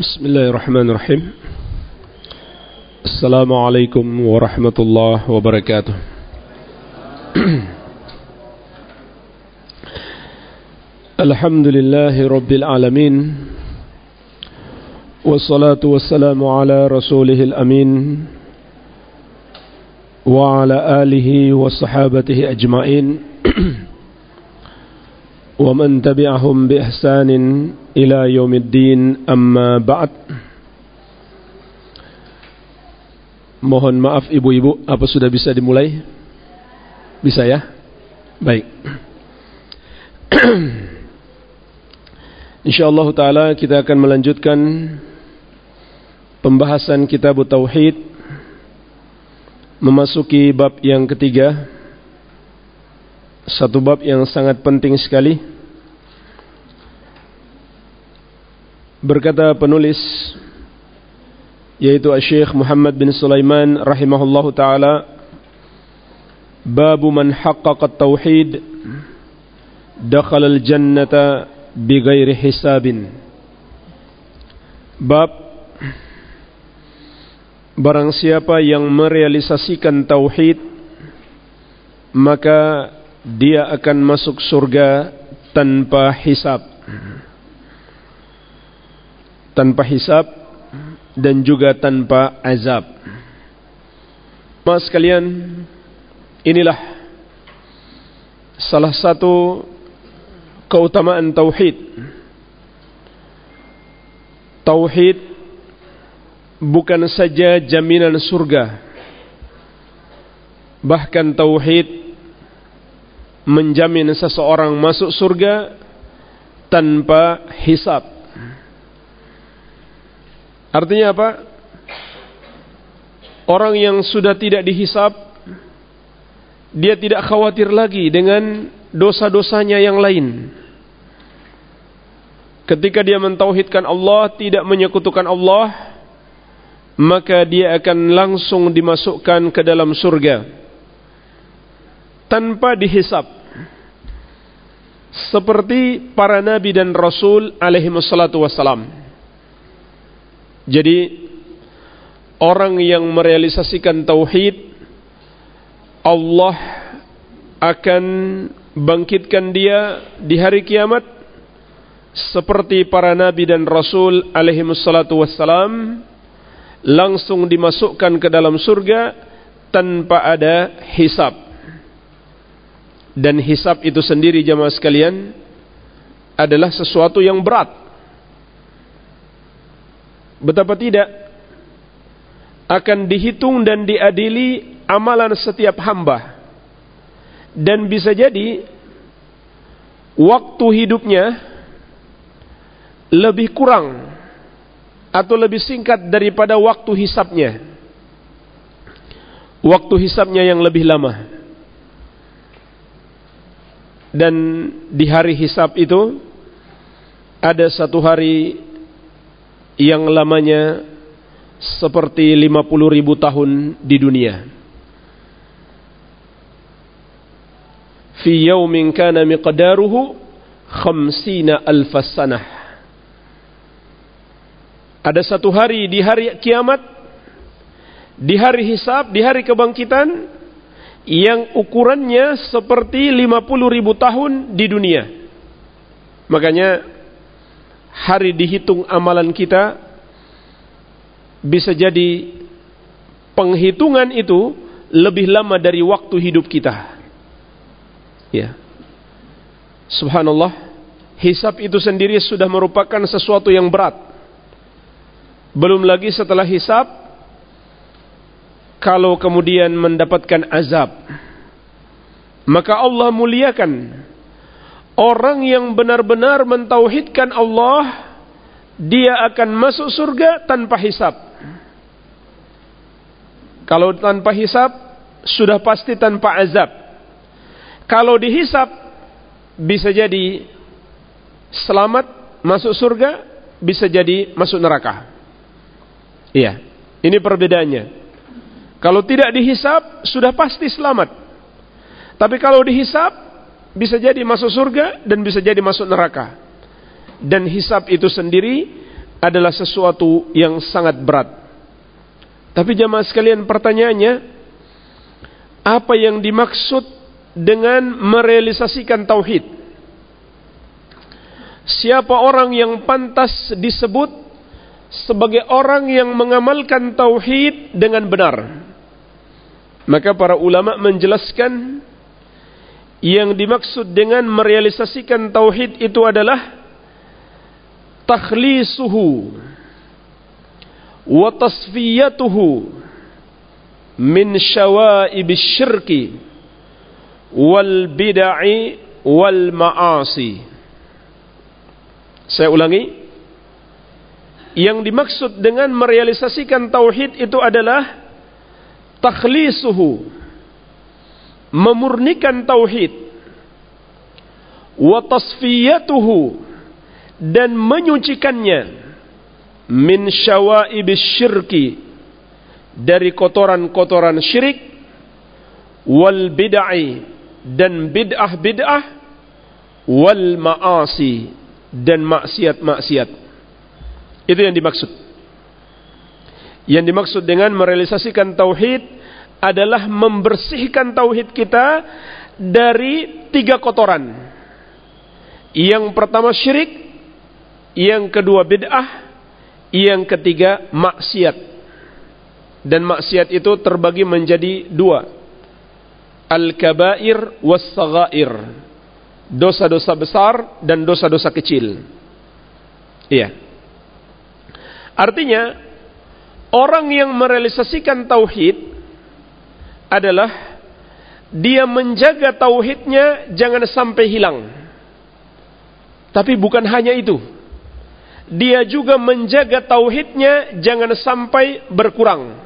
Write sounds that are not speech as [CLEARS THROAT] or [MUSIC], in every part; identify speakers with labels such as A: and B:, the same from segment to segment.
A: بسم الله الرحمن الرحيم. السلام عليكم ورحمة الله وبركاته. [CLEARS THROAT] الحمد لله رب العالمين والصلاة والسلام على رسوله الأمين وعلى آله وصحابته أجمعين. [CLEARS THROAT] ومن تبعهم بإحسان إلى يوم الدين أما بعد Mohon maaf ibu-ibu, apa sudah bisa dimulai? Bisa ya? Baik. [CLEARS THROAT] InsyaAllah ta'ala kita akan melanjutkan pembahasan kitab Tauhid memasuki bab yang ketiga satu bab yang sangat penting sekali. Berkata penulis yaitu Syekh Muhammad bin Sulaiman rahimahullahu taala bab man haqqaqa tauhid dakhala al-jannata bighairi hisabin. Bab barang siapa yang merealisasikan tauhid maka dia akan masuk surga tanpa hisab tanpa hisab dan juga tanpa azab. Mas kalian, inilah salah satu keutamaan tauhid. Tauhid bukan saja jaminan surga. Bahkan tauhid menjamin seseorang masuk surga tanpa hisab. Artinya apa? Orang yang sudah tidak dihisap dia tidak khawatir lagi dengan dosa-dosanya yang lain. Ketika dia mentauhidkan Allah, tidak menyekutukan Allah, maka dia akan langsung dimasukkan ke dalam surga tanpa dihisap. Seperti para nabi dan rasul alaihi wassalatu wassalam. Jadi orang yang merealisasikan tauhid Allah akan bangkitkan dia di hari kiamat seperti para nabi dan rasul alaihi wassalatu wassalam langsung dimasukkan ke dalam surga tanpa ada hisab. Dan hisab itu sendiri jamaah sekalian adalah sesuatu yang berat. Betapa tidak akan dihitung dan diadili amalan setiap hamba. Dan bisa jadi waktu hidupnya lebih kurang atau lebih singkat daripada waktu hisapnya. Waktu hisapnya yang lebih lama. Dan di hari hisap itu ada satu hari yang lamanya seperti 50 ribu tahun di dunia. Fi yawmin kana miqdaruhu khamsina alfasanah. Ada satu hari di hari kiamat, di hari hisab, di hari kebangkitan, yang ukurannya seperti 50 ribu tahun di dunia. Makanya hari dihitung amalan kita bisa jadi penghitungan itu lebih lama dari waktu hidup kita. Ya. Subhanallah, hisab itu sendiri sudah merupakan sesuatu yang berat. Belum lagi setelah hisab kalau kemudian mendapatkan azab maka Allah muliakan Orang yang benar-benar mentauhidkan Allah, dia akan masuk surga tanpa hisap. Kalau tanpa hisap, sudah pasti tanpa azab. Kalau dihisap, bisa jadi selamat masuk surga, bisa jadi masuk neraka. Iya, ini perbedaannya. Kalau tidak dihisap, sudah pasti selamat. Tapi kalau dihisap, bisa jadi masuk surga dan bisa jadi masuk neraka. Dan hisab itu sendiri adalah sesuatu yang sangat berat. Tapi jamaah sekalian pertanyaannya, apa yang dimaksud dengan merealisasikan tauhid? Siapa orang yang pantas disebut sebagai orang yang mengamalkan tauhid dengan benar? Maka para ulama menjelaskan yang dimaksud dengan merealisasikan tauhid itu adalah takhlisuhu wa tasfiyatuhu min syawaib syirki wal bid'i wal ma'asi. Saya ulangi yang dimaksud dengan merealisasikan tauhid itu adalah takhlisuhu memurnikan tauhid wa tasfiyatuhu dan menyucikannya min syawaibis syirki dari kotoran-kotoran syirik wal bid'ah dan bid'ah-bid'ah wal ma'asi dan maksiat-maksiat. Itu yang dimaksud yang dimaksud dengan merealisasikan tauhid adalah membersihkan tauhid kita dari tiga kotoran yang pertama syirik yang kedua bid'ah, yang ketiga maksiat. Dan maksiat itu terbagi menjadi dua. Al-kabair was-saghair. Dosa-dosa besar dan dosa-dosa kecil. Iya. Artinya, orang yang merealisasikan tauhid adalah dia menjaga tauhidnya jangan sampai hilang. Tapi bukan hanya itu dia juga menjaga tauhidnya jangan sampai berkurang.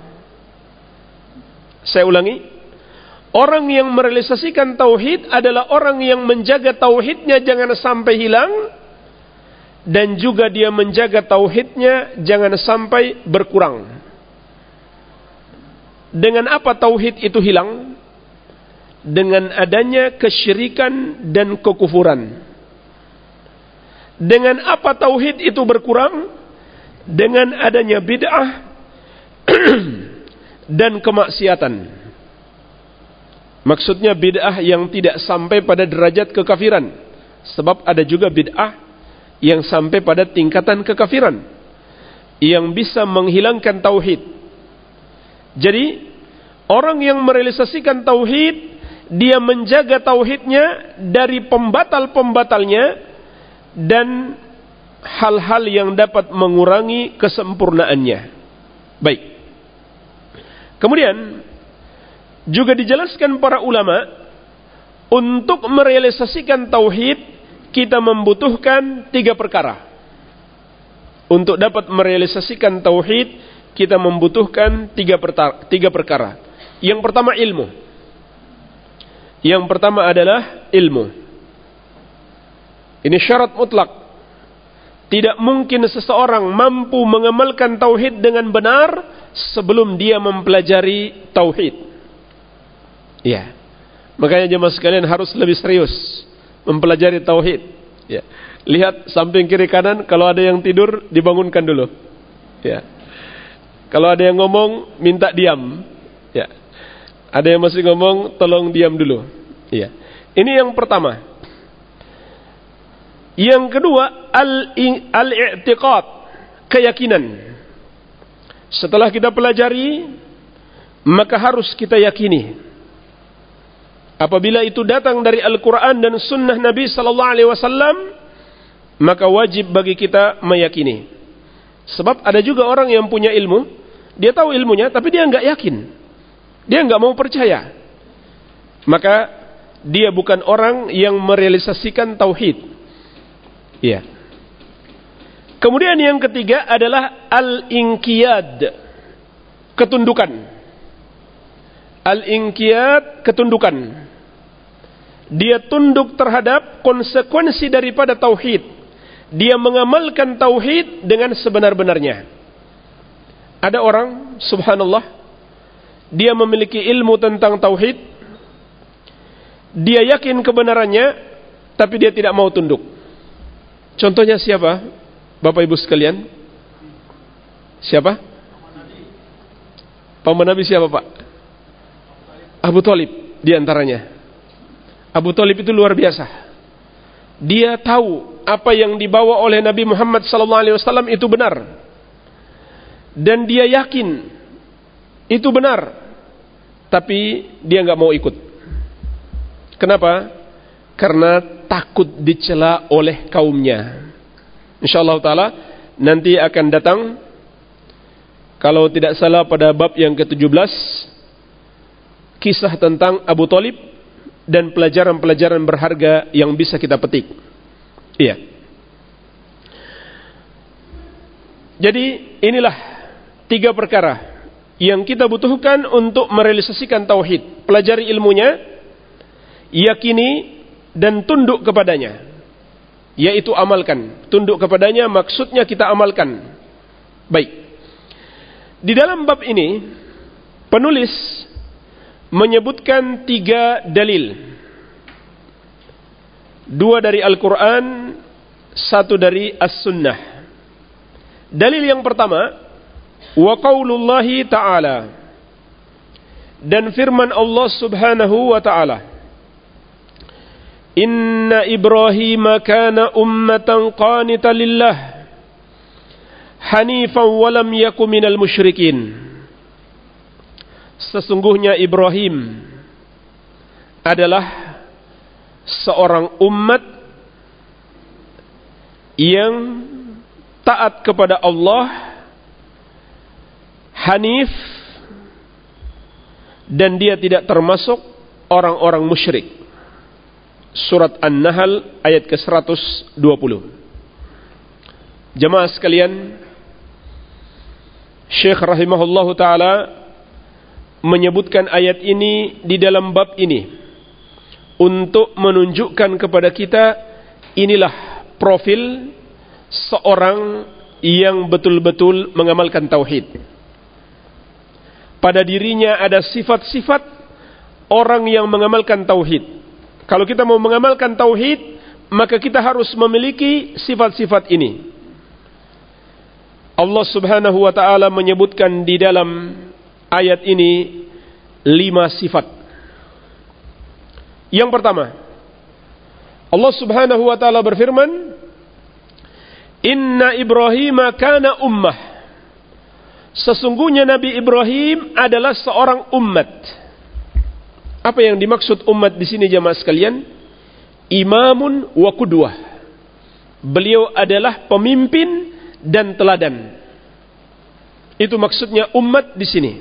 A: Saya ulangi, orang yang merealisasikan tauhid adalah orang yang menjaga tauhidnya jangan sampai hilang dan juga dia menjaga tauhidnya jangan sampai berkurang. Dengan apa tauhid itu hilang? Dengan adanya kesyirikan dan kekufuran. Dengan apa tauhid itu berkurang? Dengan adanya bid'ah [CLEARS THROAT] dan kemaksiatan. Maksudnya bid'ah yang tidak sampai pada derajat kekafiran. Sebab ada juga bid'ah yang sampai pada tingkatan kekafiran. Yang bisa menghilangkan tauhid. Jadi, orang yang merealisasikan tauhid, dia menjaga tauhidnya dari pembatal-pembatalnya, dan hal-hal yang dapat mengurangi kesempurnaannya. Baik. Kemudian juga dijelaskan para ulama untuk merealisasikan tauhid kita membutuhkan tiga perkara. Untuk dapat merealisasikan tauhid kita membutuhkan tiga, tiga perkara. Yang pertama ilmu. Yang pertama adalah ilmu. Ini syarat mutlak. Tidak mungkin seseorang mampu mengamalkan tauhid dengan benar sebelum dia mempelajari tauhid. Ya. Makanya jemaah sekalian harus lebih serius mempelajari tauhid. Ya. Lihat samping kiri kanan kalau ada yang tidur dibangunkan dulu. Ya. Kalau ada yang ngomong minta diam. Ya. Ada yang masih ngomong tolong diam dulu. Ya. Ini yang pertama. Yang kedua, al-i'tiqad, keyakinan. Setelah kita pelajari, maka harus kita yakini. Apabila itu datang dari Al-Quran dan Sunnah Nabi Sallallahu Alaihi Wasallam, maka wajib bagi kita meyakini. Sebab ada juga orang yang punya ilmu, dia tahu ilmunya, tapi dia nggak yakin, dia nggak mau percaya. Maka dia bukan orang yang merealisasikan tauhid. Iya. Kemudian yang ketiga adalah al-inqiyad. Ketundukan. Al-inqiyad ketundukan. Dia tunduk terhadap konsekuensi daripada tauhid. Dia mengamalkan tauhid dengan sebenar-benarnya. Ada orang, subhanallah, dia memiliki ilmu tentang tauhid. Dia yakin kebenarannya, tapi dia tidak mau tunduk. Contohnya siapa? Bapak Ibu sekalian? Siapa? Paman Nabi siapa Pak? Abu Talib di antaranya. Abu Talib itu luar biasa. Dia tahu apa yang dibawa oleh Nabi Muhammad SAW itu benar. Dan dia yakin itu benar. Tapi dia nggak mau ikut. Kenapa? Karena takut dicela oleh kaumnya. Insyaallah taala nanti akan datang kalau tidak salah pada bab yang ke-17 kisah tentang Abu Talib dan pelajaran-pelajaran berharga yang bisa kita petik. Iya. Jadi inilah tiga perkara yang kita butuhkan untuk merealisasikan tauhid. Pelajari ilmunya, yakini dan tunduk kepadanya. Yaitu amalkan. Tunduk kepadanya maksudnya kita amalkan. Baik. Di dalam bab ini penulis menyebutkan tiga dalil. Dua dari Al-Quran, satu dari As-Sunnah. Dalil yang pertama, wa qaulullahi ta'ala. Dan firman Allah subhanahu wa ta'ala. Inna Ibrahim kana ummatan qanita lillah. Hanifan walam yaku minal musyrikin sesungguhnya Ibrahim adalah seorang umat yang taat kepada Allah Hanif dan dia tidak termasuk orang-orang musyrik. Surat An-Nahl ayat ke-120. Jemaah sekalian, Syekh rahimahullahu taala menyebutkan ayat ini di dalam bab ini untuk menunjukkan kepada kita inilah profil seorang yang betul-betul mengamalkan tauhid. Pada dirinya ada sifat-sifat orang yang mengamalkan tauhid. Kalau kita mau mengamalkan tauhid, maka kita harus memiliki sifat-sifat ini. Allah Subhanahu wa taala menyebutkan di dalam ayat ini lima sifat. Yang pertama, Allah Subhanahu wa taala berfirman, "Inna Ibrahim kana ummah." Sesungguhnya Nabi Ibrahim adalah seorang umat. Apa yang dimaksud umat di sini jemaah sekalian? Imamun wa qudwah. Beliau adalah pemimpin dan teladan. Itu maksudnya umat di sini.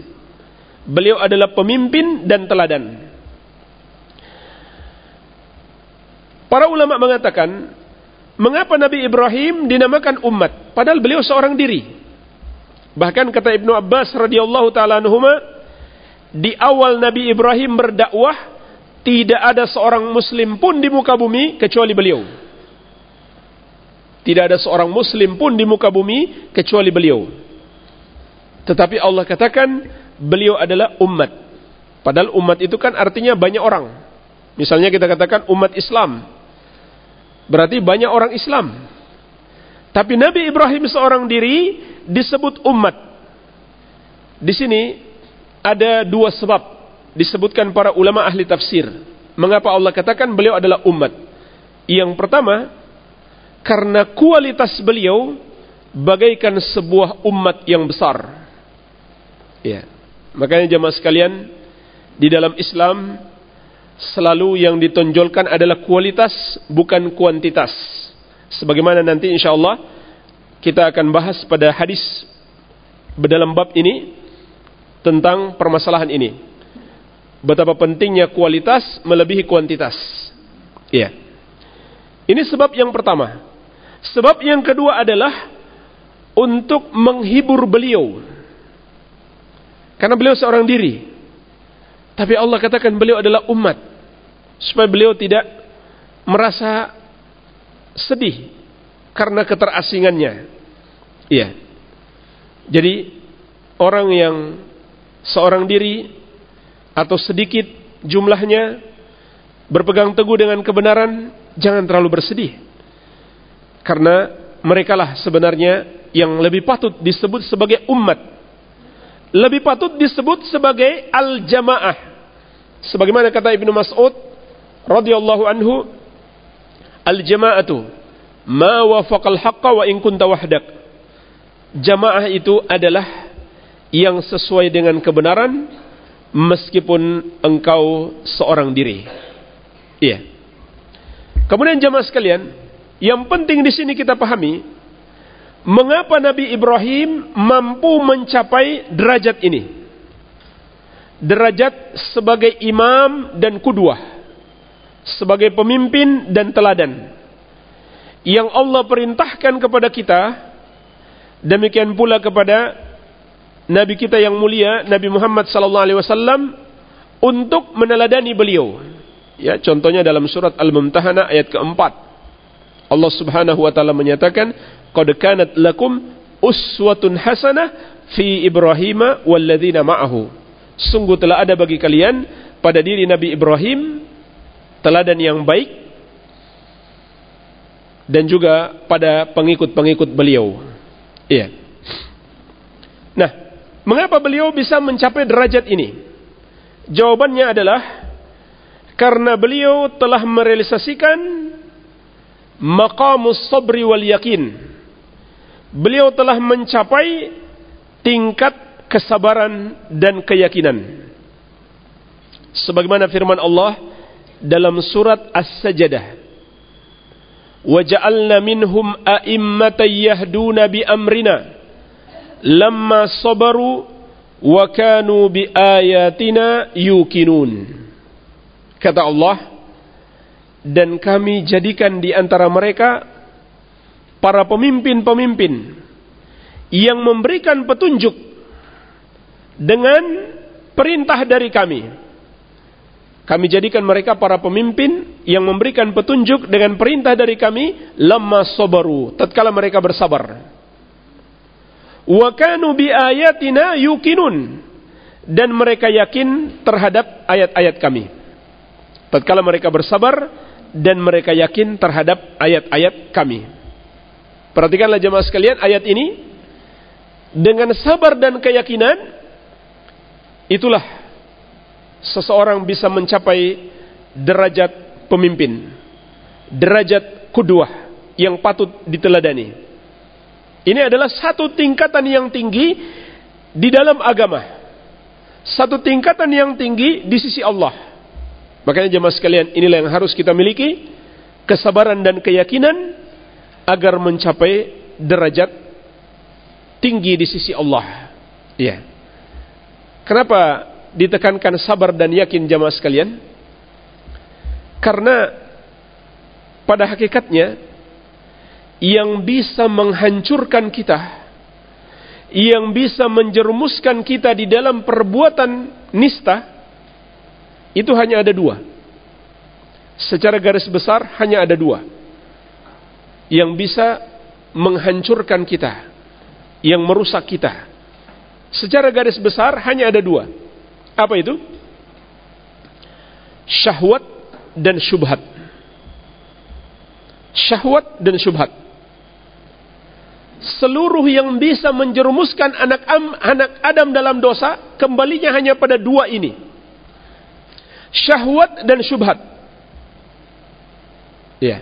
A: Beliau adalah pemimpin dan teladan. Para ulama mengatakan, mengapa Nabi Ibrahim dinamakan umat? Padahal beliau seorang diri. Bahkan kata Ibnu Abbas radhiyallahu taala anhuma, di awal Nabi Ibrahim berdakwah, tidak ada seorang muslim pun di muka bumi kecuali beliau. Tidak ada seorang muslim pun di muka bumi kecuali beliau. Tetapi Allah katakan, beliau adalah umat. Padahal umat itu kan artinya banyak orang. Misalnya kita katakan umat Islam. Berarti banyak orang Islam. Tapi Nabi Ibrahim seorang diri disebut umat. Di sini ada dua sebab disebutkan para ulama ahli tafsir. Mengapa Allah katakan beliau adalah umat? Yang pertama, karena kualitas beliau bagaikan sebuah umat yang besar. Ya. Makanya jemaah sekalian, di dalam Islam selalu yang ditonjolkan adalah kualitas bukan kuantitas. Sebagaimana nanti insya Allah kita akan bahas pada hadis dalam bab ini tentang permasalahan ini. Betapa pentingnya kualitas melebihi kuantitas. Iya. Ini sebab yang pertama. Sebab yang kedua adalah untuk menghibur beliau karena beliau seorang diri. Tapi Allah katakan beliau adalah umat. Supaya beliau tidak merasa sedih karena keterasingannya. Iya. Jadi orang yang seorang diri atau sedikit jumlahnya berpegang teguh dengan kebenaran jangan terlalu bersedih. Karena merekalah sebenarnya yang lebih patut disebut sebagai umat. Lebih patut disebut sebagai al-jamaah. Sebagaimana kata Ibnu Mas'ud radhiyallahu anhu, al-jama'atu ma wafaqal haqqa wa in kunta wahdak. Jamaah itu adalah yang sesuai dengan kebenaran meskipun engkau seorang diri. Iya. Kemudian jamaah sekalian, yang penting di sini kita pahami, mengapa Nabi Ibrahim mampu mencapai derajat ini? Derajat sebagai imam dan kudwah, sebagai pemimpin dan teladan. Yang Allah perintahkan kepada kita, demikian pula kepada Nabi kita yang mulia, Nabi Muhammad sallallahu alaihi wasallam untuk meneladani beliau. Ya, contohnya dalam surat Al-Mumtahanah ayat keempat. Allah Subhanahu wa taala menyatakan, "Qad kanat lakum uswatun hasanah fi Ibrahim walladzina ma'ahu." Sungguh telah ada bagi kalian pada diri Nabi Ibrahim teladan yang baik dan juga pada pengikut-pengikut beliau. Iya. Nah, mengapa beliau bisa mencapai derajat ini? Jawabannya adalah karena beliau telah merealisasikan maqamus sabri wal yakin Beliau telah mencapai tingkat kesabaran dan keyakinan. Sebagaimana firman Allah dalam surat As-Sajdah. وَجَعَلْنَا مِنْهُمْ أَئِمَّةً يَهْدُونَ بِأَمْرِنَا لَمَّا صَبَرُوا وَكَانُوا بِآيَاتِنَا يُوقِنُونَ Kata Allah, dan kami jadikan di antara mereka para pemimpin-pemimpin yang memberikan petunjuk dengan perintah dari kami. Kami jadikan mereka para pemimpin yang memberikan petunjuk dengan perintah dari kami lama sobaru tatkala mereka bersabar. Wa kanu bi ayatina yukinun dan mereka yakin terhadap ayat-ayat kami. Tatkala mereka bersabar, dan mereka yakin terhadap ayat-ayat kami. Perhatikanlah jemaah sekalian ayat ini dengan sabar dan keyakinan itulah seseorang bisa mencapai derajat pemimpin, derajat kedua yang patut diteladani. Ini adalah satu tingkatan yang tinggi di dalam agama. Satu tingkatan yang tinggi di sisi Allah. Makanya jemaah sekalian, inilah yang harus kita miliki, kesabaran dan keyakinan agar mencapai derajat tinggi di sisi Allah. Ya. Kenapa ditekankan sabar dan yakin jemaah sekalian? Karena pada hakikatnya yang bisa menghancurkan kita, yang bisa menjerumuskan kita di dalam perbuatan nista, itu hanya ada dua. Secara garis besar hanya ada dua. Yang bisa menghancurkan kita. Yang merusak kita. Secara garis besar hanya ada dua. Apa itu? Syahwat dan syubhat. Syahwat dan syubhat. Seluruh yang bisa menjerumuskan anak, anak Adam dalam dosa, kembalinya hanya pada dua ini syahwat dan syubhat. Ya.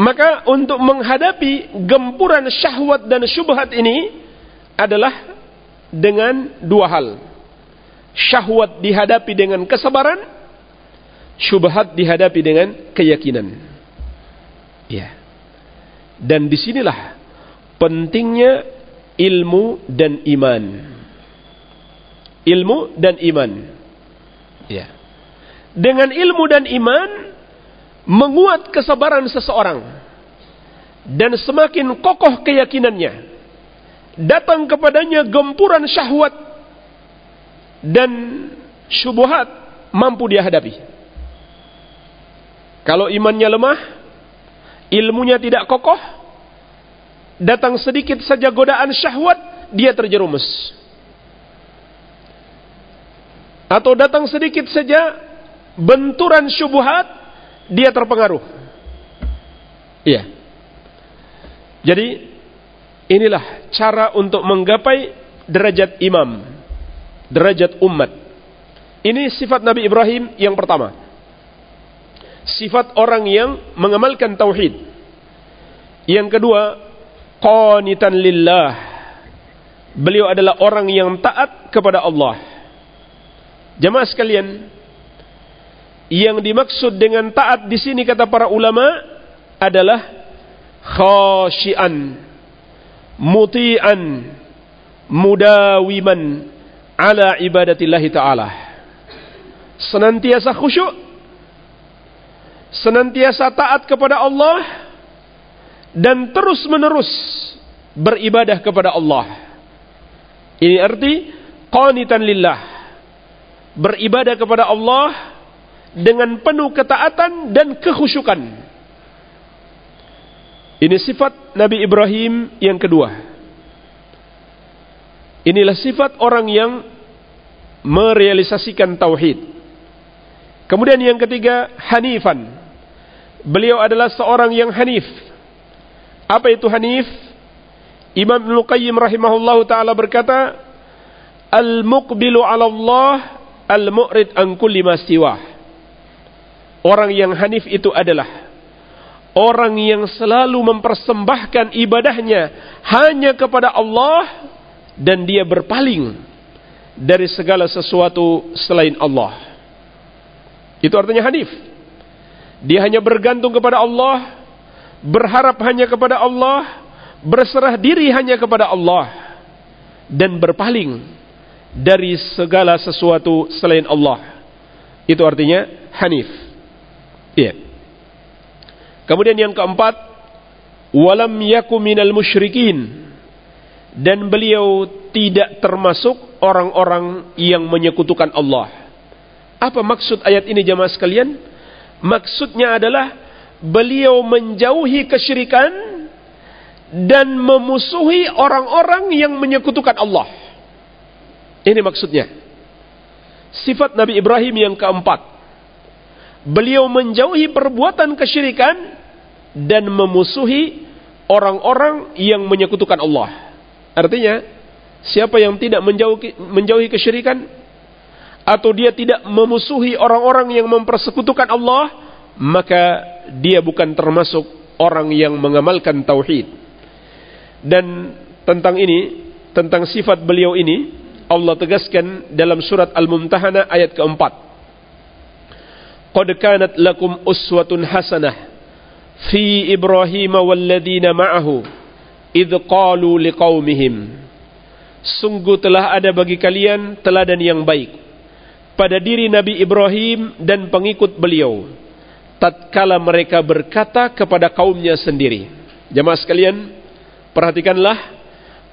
A: Maka untuk menghadapi gempuran syahwat dan syubhat ini adalah dengan dua hal. Syahwat dihadapi dengan kesabaran, syubhat dihadapi dengan keyakinan. Ya. Dan di sinilah pentingnya ilmu dan iman ilmu dan iman. Ya. Dengan ilmu dan iman menguat kesabaran seseorang dan semakin kokoh keyakinannya. Datang kepadanya gempuran syahwat dan syubhat mampu dia hadapi. Kalau imannya lemah, ilmunya tidak kokoh, datang sedikit saja godaan syahwat, dia terjerumus atau datang sedikit saja benturan syubhat dia terpengaruh. Iya. Jadi inilah cara untuk menggapai derajat imam, derajat umat. Ini sifat Nabi Ibrahim yang pertama. Sifat orang yang mengamalkan tauhid. Yang kedua, qanitan lillah. Beliau adalah orang yang taat kepada Allah. Jemaah sekalian, yang dimaksud dengan taat di sini kata para ulama adalah khasyian muti'an mudawiman ala ibadatillahi ta'ala. Senantiasa khusyuk senantiasa taat kepada Allah dan terus menerus beribadah kepada Allah. Ini arti qanitan lillah beribadah kepada Allah dengan penuh ketaatan dan kekhusyukan ini sifat Nabi Ibrahim yang kedua. Inilah sifat orang yang merealisasikan tauhid. Kemudian yang ketiga, hanifan. Beliau adalah seorang yang hanif. Apa itu hanif? Imam Ibnu Qayyim rahimahullahu taala berkata, "Al-muqbilu 'ala Allah, al-mu'rid an kulli ma Orang yang hanif itu adalah orang yang selalu mempersembahkan ibadahnya hanya kepada Allah dan dia berpaling dari segala sesuatu selain Allah. Itu artinya hanif. Dia hanya bergantung kepada Allah, berharap hanya kepada Allah, berserah diri hanya kepada Allah dan berpaling dari segala sesuatu selain Allah. Itu artinya hanif. Iya. Kemudian yang keempat, walam yaku minal musyrikin dan beliau tidak termasuk orang-orang yang menyekutukan Allah. Apa maksud ayat ini jemaah sekalian? Maksudnya adalah beliau menjauhi kesyirikan dan memusuhi orang-orang yang menyekutukan Allah. Ini maksudnya. Sifat Nabi Ibrahim yang keempat. Beliau menjauhi perbuatan kesyirikan dan memusuhi orang-orang yang menyekutukan Allah. Artinya, siapa yang tidak menjauhi, menjauhi kesyirikan atau dia tidak memusuhi orang-orang yang mempersekutukan Allah, maka dia bukan termasuk orang yang mengamalkan tauhid. Dan tentang ini, tentang sifat beliau ini, Allah tegaskan dalam surat Al-Mumtahanah ayat keempat. Qad kanat lakum uswatun hasanah fi Ibrahim walladzina ma'ahu idh qalu liqaumihim Sungguh telah ada bagi kalian teladan yang baik pada diri Nabi Ibrahim dan pengikut beliau tatkala mereka berkata kepada kaumnya sendiri. Jemaah sekalian, perhatikanlah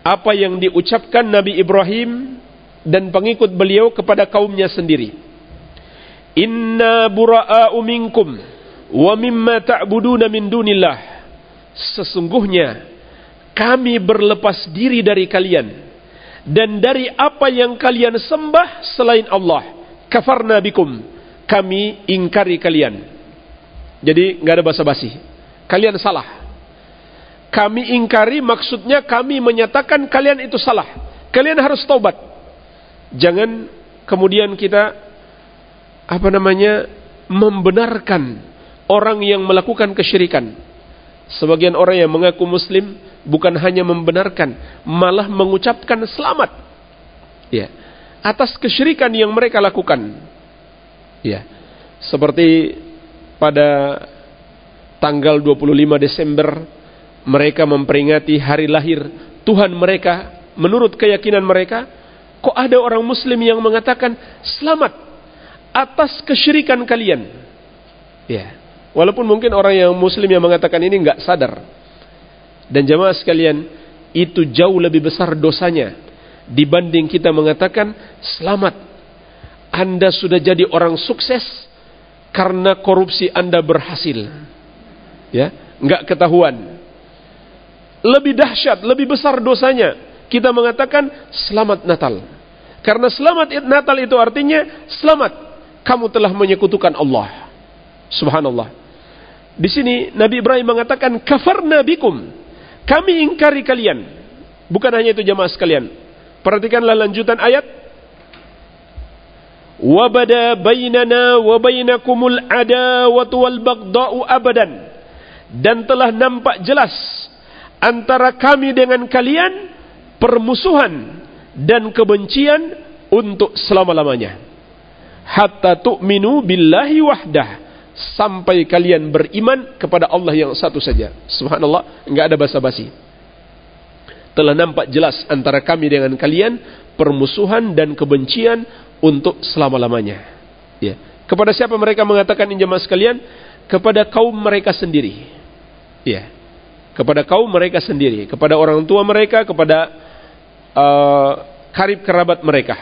A: apa yang diucapkan Nabi Ibrahim dan pengikut beliau kepada kaumnya sendiri. Inna bura'a'u minkum wa mimma ta'buduna min dunillah. Sesungguhnya kami berlepas diri dari kalian dan dari apa yang kalian sembah selain Allah. Kafarna bikum kami ingkari kalian. Jadi nggak ada basa-basi. Kalian salah. Kami ingkari maksudnya kami menyatakan kalian itu salah. Kalian harus taubat. Jangan kemudian kita apa namanya membenarkan orang yang melakukan kesyirikan. Sebagian orang yang mengaku muslim bukan hanya membenarkan, malah mengucapkan selamat. Ya. Atas kesyirikan yang mereka lakukan. Ya. Seperti pada tanggal 25 Desember mereka memperingati hari lahir Tuhan mereka menurut keyakinan mereka kok ada orang muslim yang mengatakan selamat atas kesyirikan kalian ya Walaupun mungkin orang yang muslim yang mengatakan ini nggak sadar. Dan jemaah sekalian, itu jauh lebih besar dosanya dibanding kita mengatakan selamat. Anda sudah jadi orang sukses karena korupsi Anda berhasil. Ya, nggak ketahuan. Lebih dahsyat, lebih besar dosanya kita mengatakan selamat Natal. Karena selamat Natal itu artinya selamat kamu telah menyekutukan Allah. Subhanallah. Di sini Nabi Ibrahim mengatakan kafarna bikum. kami ingkari kalian. Bukan hanya itu jamaah sekalian. Perhatikanlah lanjutan ayat. Wabada bainana wa bainakumul adawatu wal baghda'u abadan. Dan telah nampak jelas antara kami dengan kalian permusuhan dan kebencian untuk selama-lamanya. Hatta tu'minu billahi wahdah sampai kalian beriman kepada Allah yang satu saja. Subhanallah, enggak ada basa-basi. Telah nampak jelas antara kami dengan kalian permusuhan dan kebencian untuk selama-lamanya. Ya. Kepada siapa mereka mengatakan ini jemaah sekalian? Kepada kaum mereka sendiri. Ya. Kepada kaum mereka sendiri, kepada orang tua mereka, kepada uh, karib kerabat mereka.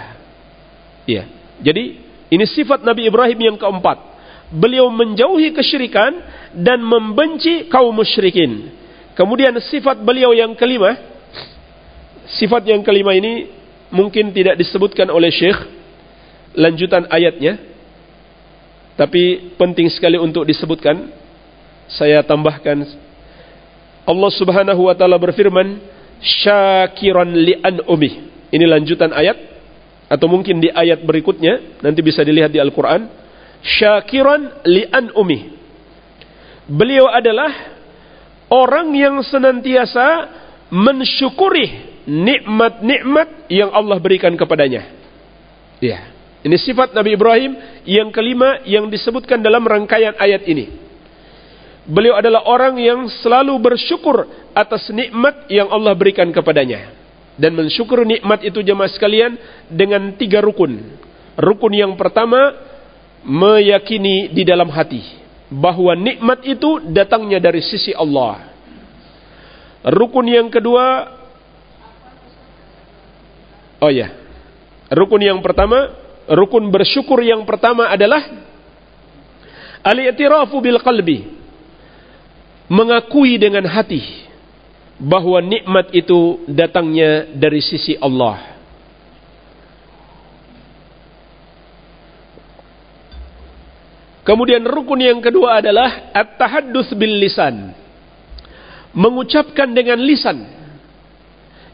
A: Ya. Jadi ini sifat Nabi Ibrahim yang keempat. Beliau menjauhi kesyirikan dan membenci kaum musyrikin. Kemudian sifat beliau yang kelima, sifat yang kelima ini mungkin tidak disebutkan oleh Syekh lanjutan ayatnya. Tapi penting sekali untuk disebutkan. Saya tambahkan Allah Subhanahu wa taala berfirman, "Syakiran li ummi." Ini lanjutan ayat atau mungkin di ayat berikutnya nanti bisa dilihat di Al-Qur'an. Syakiran li ummi. Beliau adalah orang yang senantiasa mensyukuri nikmat-nikmat yang Allah berikan kepadanya. Ya. Ini sifat Nabi Ibrahim yang kelima yang disebutkan dalam rangkaian ayat ini. Beliau adalah orang yang selalu bersyukur atas nikmat yang Allah berikan kepadanya dan mensyukur nikmat itu jemaah sekalian dengan tiga rukun. Rukun yang pertama meyakini di dalam hati bahwa nikmat itu datangnya dari sisi Allah. Rukun yang kedua Oh ya. Rukun yang pertama, rukun bersyukur yang pertama adalah al-i'tirafu bil qalbi. Mengakui dengan hati bahwa nikmat itu datangnya dari sisi Allah. Kemudian rukun yang kedua adalah at-tahaddus bil lisan. Mengucapkan dengan lisan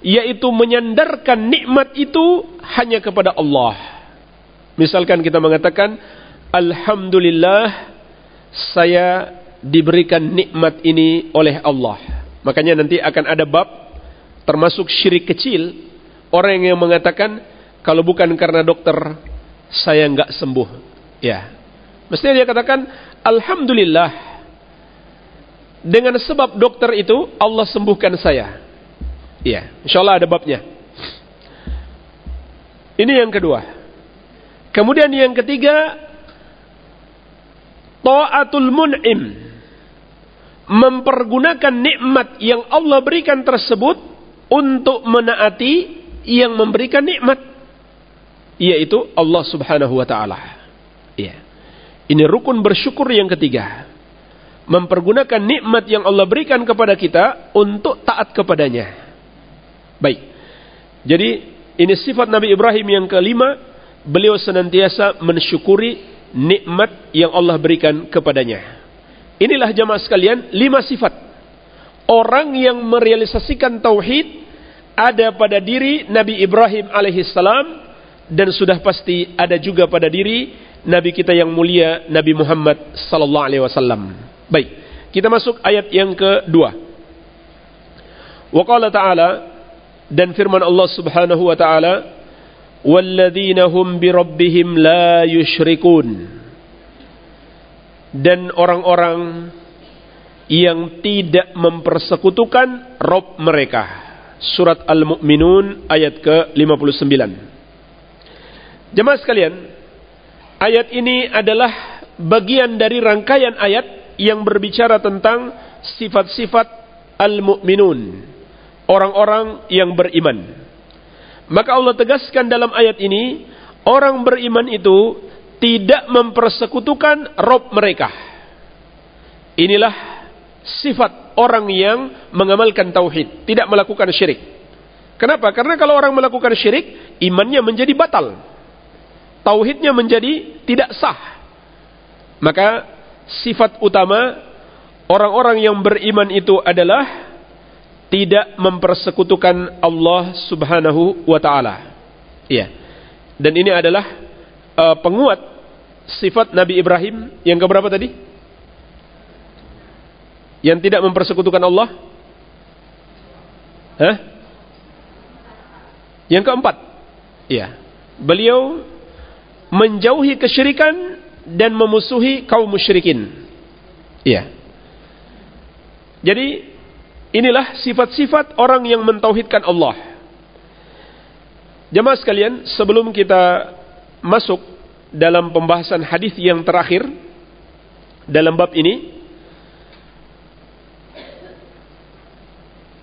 A: yaitu menyandarkan nikmat itu hanya kepada Allah. Misalkan kita mengatakan alhamdulillah saya diberikan nikmat ini oleh Allah. Makanya nanti akan ada bab termasuk syirik kecil orang yang mengatakan kalau bukan karena dokter saya nggak sembuh. Ya. Mestinya dia katakan alhamdulillah dengan sebab dokter itu Allah sembuhkan saya. Ya, insyaallah ada babnya. Ini yang kedua. Kemudian yang ketiga taatul mun'im mempergunakan nikmat yang Allah berikan tersebut untuk menaati yang memberikan nikmat yaitu Allah Subhanahu wa taala. Iya. Ini rukun bersyukur yang ketiga. Mempergunakan nikmat yang Allah berikan kepada kita untuk taat kepadanya. Baik. Jadi ini sifat Nabi Ibrahim yang kelima, beliau senantiasa mensyukuri nikmat yang Allah berikan kepadanya. Inilah jamaah sekalian lima sifat orang yang merealisasikan tauhid ada pada diri Nabi Ibrahim alaihissalam dan sudah pasti ada juga pada diri Nabi kita yang mulia Nabi Muhammad sallallahu alaihi wasallam. Baik, kita masuk ayat yang kedua. Wa ta'ala dan firman Allah Subhanahu wa taala walladzina hum bi rabbihim la yusyrikun dan orang-orang yang tidak mempersekutukan Rob mereka. Surat Al-Mu'minun ayat ke-59. Jemaah sekalian, ayat ini adalah bagian dari rangkaian ayat yang berbicara tentang sifat-sifat Al-Mu'minun. Orang-orang yang beriman. Maka Allah tegaskan dalam ayat ini, orang beriman itu tidak mempersekutukan Rob mereka. Inilah sifat orang yang mengamalkan tauhid, tidak melakukan syirik. Kenapa? Karena kalau orang melakukan syirik, imannya menjadi batal. Tauhidnya menjadi tidak sah. Maka sifat utama orang-orang yang beriman itu adalah tidak mempersekutukan Allah Subhanahu wa taala. Iya. Dan ini adalah uh, penguat sifat Nabi Ibrahim yang keberapa tadi? Yang tidak mempersekutukan Allah? Hah? Yang keempat. Iya. Beliau menjauhi kesyirikan dan memusuhi kaum musyrikin. Iya. Jadi inilah sifat-sifat orang yang mentauhidkan Allah. Jemaah sekalian, sebelum kita masuk dalam pembahasan hadis yang terakhir dalam bab ini,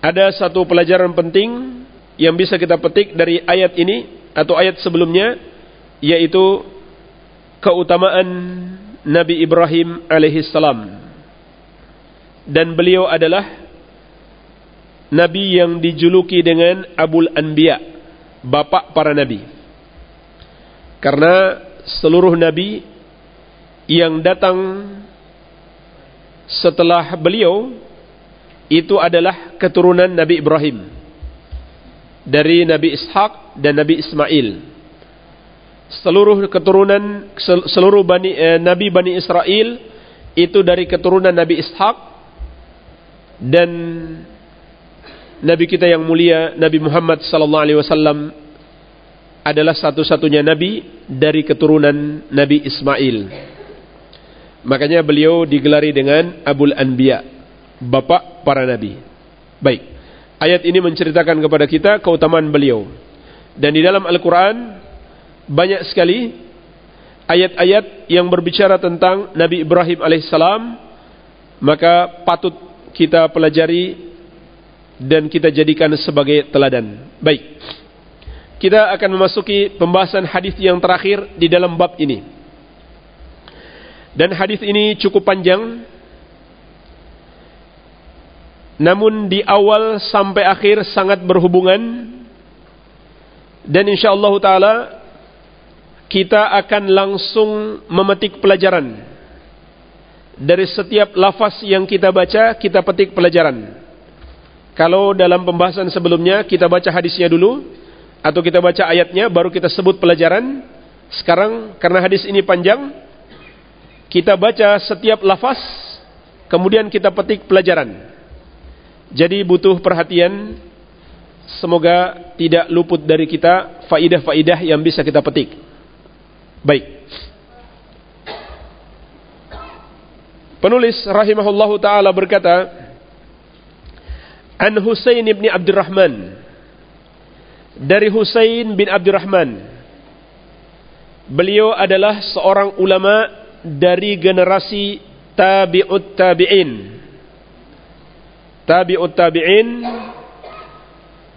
A: ada satu pelajaran penting yang bisa kita petik dari ayat ini atau ayat sebelumnya, yaitu keutamaan Nabi Ibrahim alaihissalam dan beliau adalah nabi yang dijuluki dengan Abul Anbiya, bapak para nabi. Karena seluruh nabi yang datang setelah beliau itu adalah keturunan Nabi Ibrahim dari Nabi Ishak dan Nabi Ismail. Seluruh keturunan seluruh bani, eh, nabi Bani Israel itu dari keturunan Nabi Ishak dan Nabi kita yang mulia Nabi Muhammad sallallahu alaihi wasallam adalah satu-satunya nabi dari keturunan Nabi Ismail. Makanya beliau digelari dengan Abul Anbiya, bapak para nabi. Baik. Ayat ini menceritakan kepada kita keutamaan beliau. Dan di dalam Al-Qur'an banyak sekali ayat-ayat yang berbicara tentang Nabi Ibrahim alaihissalam maka patut kita pelajari dan kita jadikan sebagai teladan. Baik. Kita akan memasuki pembahasan hadis yang terakhir di dalam bab ini. Dan hadis ini cukup panjang. Namun di awal sampai akhir sangat berhubungan dan insyaallah taala kita akan langsung memetik pelajaran dari setiap lafaz yang kita baca kita petik pelajaran. Kalau dalam pembahasan sebelumnya kita baca hadisnya dulu atau kita baca ayatnya baru kita sebut pelajaran. Sekarang karena hadis ini panjang kita baca setiap lafaz kemudian kita petik pelajaran. Jadi butuh perhatian semoga tidak luput dari kita faidah-faidah yang bisa kita petik. Baik. Penulis rahimahullahu taala berkata, An Husain Abdurrahman dari Husain bin Abdurrahman. Beliau adalah seorang ulama dari generasi tabi'ut tabi'in. Tabi'ut tabi'in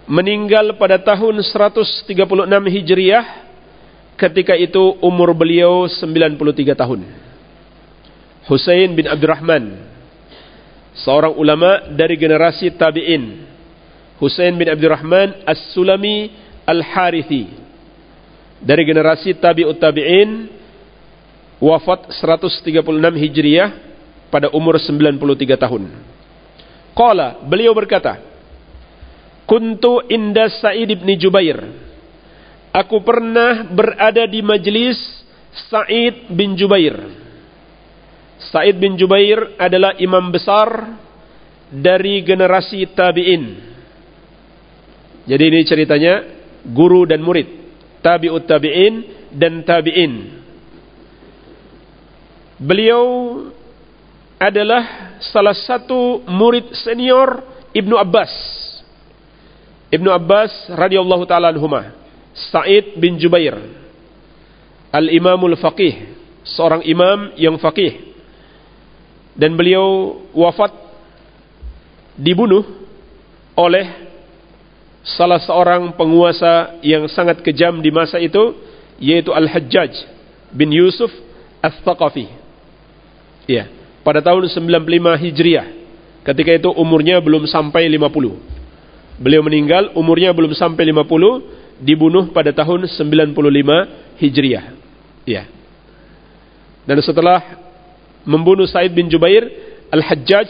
A: meninggal pada tahun 136 Hijriah ketika itu umur beliau 93 tahun. Husain bin Abdurrahman seorang ulama dari generasi tabi'in Husain bin Abdurrahman As-Sulami Al-Harithi. Dari generasi tabi'ut tabi'in wafat 136 Hijriah pada umur 93 tahun. Qala beliau berkata Kuntu inda Sa'id bin Jubair. Aku pernah berada di majlis Sa'id bin Jubair. Said bin Jubair adalah imam besar dari generasi tabi'in. Jadi ini ceritanya guru dan murid, tabi'ut tabi'in dan tabi'in. Beliau adalah salah satu murid senior Ibnu Abbas. Ibnu Abbas radhiyallahu taala anhuma. Sa'id bin Jubair. Al-Imamul Faqih, seorang imam yang faqih dan beliau wafat dibunuh oleh salah seorang penguasa yang sangat kejam di masa itu yaitu Al-Hajjaj bin Yusuf Al-Thaqafi ya pada tahun 95 Hijriah ketika itu umurnya belum sampai 50 beliau meninggal umurnya belum sampai 50 dibunuh pada tahun 95 Hijriah. Ya. Dan setelah membunuh Said bin Jubair, Al-Hajjaj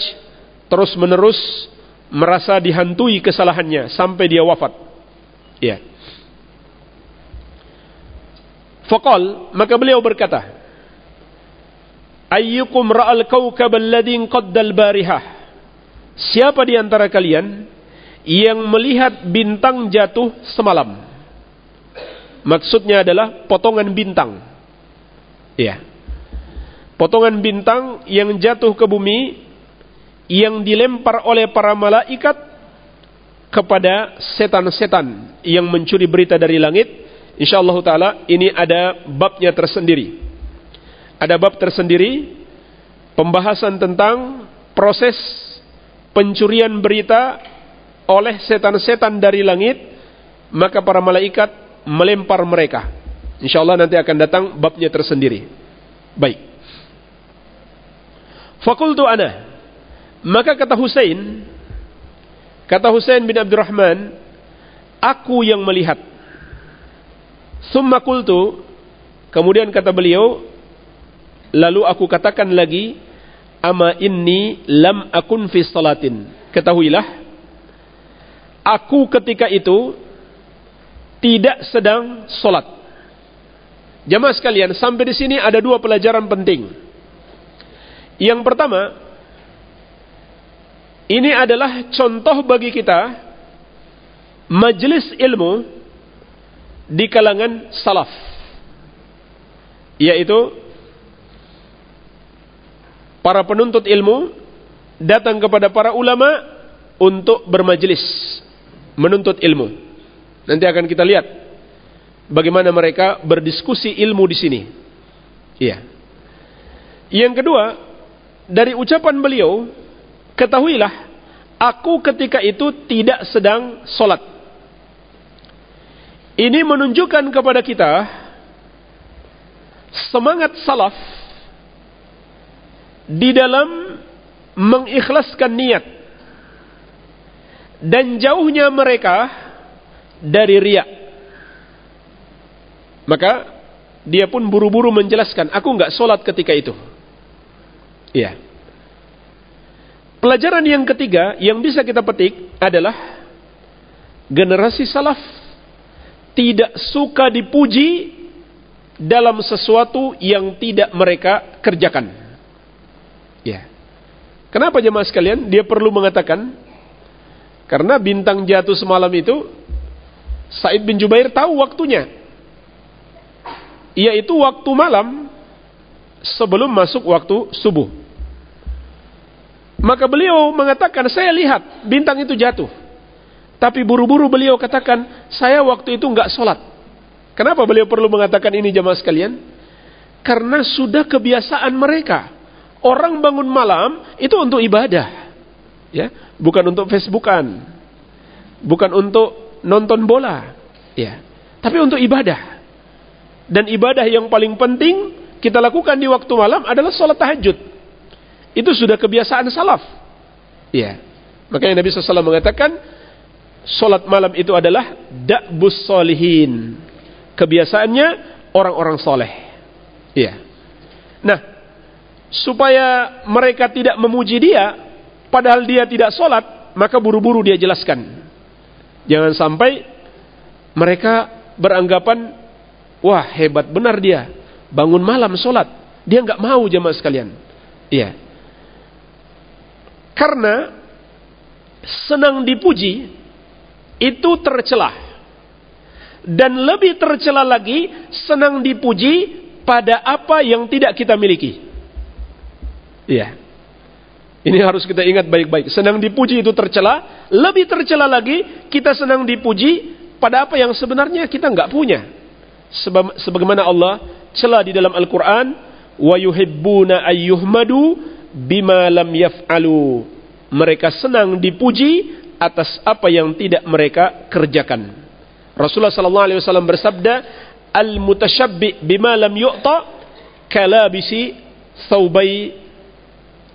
A: terus menerus merasa dihantui kesalahannya sampai dia wafat. Ya. Faqal, maka beliau berkata, Ayyukum ra'al kawkab alladhi qaddal barihah. Siapa di antara kalian yang melihat bintang jatuh semalam? Maksudnya adalah potongan bintang. Ya. Potongan bintang yang jatuh ke bumi yang dilempar oleh para malaikat kepada setan-setan yang mencuri berita dari langit. Insyaallah taala ini ada babnya tersendiri. Ada bab tersendiri pembahasan tentang proses pencurian berita oleh setan-setan dari langit, maka para malaikat melempar mereka. Insyaallah nanti akan datang babnya tersendiri. Baik. Fakultu ana. Maka kata Husain, kata Husain bin Abdurrahman, aku yang melihat. Summa kultu, kemudian kata beliau, lalu aku katakan lagi, ama inni lam akun fi salatin. Ketahuilah, aku ketika itu tidak sedang solat. Jamaah sekalian, sampai di sini ada dua pelajaran penting. Yang pertama, ini adalah contoh bagi kita majelis ilmu di kalangan salaf. Yaitu para penuntut ilmu datang kepada para ulama untuk bermajelis menuntut ilmu. Nanti akan kita lihat bagaimana mereka berdiskusi ilmu di sini. Iya. Yang kedua, dari ucapan beliau, ketahuilah aku ketika itu tidak sedang solat. Ini menunjukkan kepada kita semangat salaf di dalam mengikhlaskan niat dan jauhnya mereka dari riak. Maka dia pun buru-buru menjelaskan, aku nggak sholat ketika itu. Iya. Pelajaran yang ketiga yang bisa kita petik adalah generasi salaf tidak suka dipuji dalam sesuatu yang tidak mereka kerjakan. Ya. Kenapa jemaah sekalian? Dia perlu mengatakan karena bintang jatuh semalam itu Said bin Jubair tahu waktunya. Yaitu waktu malam sebelum masuk waktu subuh. Maka beliau mengatakan, saya lihat bintang itu jatuh. Tapi buru-buru beliau katakan, saya waktu itu nggak sholat. Kenapa beliau perlu mengatakan ini jemaah sekalian? Karena sudah kebiasaan mereka Orang bangun malam itu untuk ibadah. Ya, bukan untuk Facebookan. Bukan untuk nonton bola. Ya, tapi untuk ibadah. Dan ibadah yang paling penting kita lakukan di waktu malam adalah sholat tahajud. Itu sudah kebiasaan salaf. Ya. Makanya Nabi SAW mengatakan, sholat malam itu adalah da'bus solihin. Kebiasaannya orang-orang soleh. Ya. Nah, supaya mereka tidak memuji dia padahal dia tidak sholat maka buru-buru dia jelaskan jangan sampai mereka beranggapan wah hebat benar dia bangun malam sholat dia nggak mau jemaah sekalian iya karena senang dipuji itu tercelah dan lebih tercela lagi senang dipuji pada apa yang tidak kita miliki Iya. Ini harus kita ingat baik-baik. Senang dipuji itu tercela, lebih tercela lagi kita senang dipuji pada apa yang sebenarnya kita nggak punya. Sebagaimana Allah cela di dalam Al-Qur'an, wa yuhibbuna ayyuhmadu bima lam yaf'alu. Mereka senang dipuji atas apa yang tidak mereka kerjakan. Rasulullah sallallahu alaihi wasallam bersabda, "Al-mutashabbi bima lam yu'ta kalabisi thawbai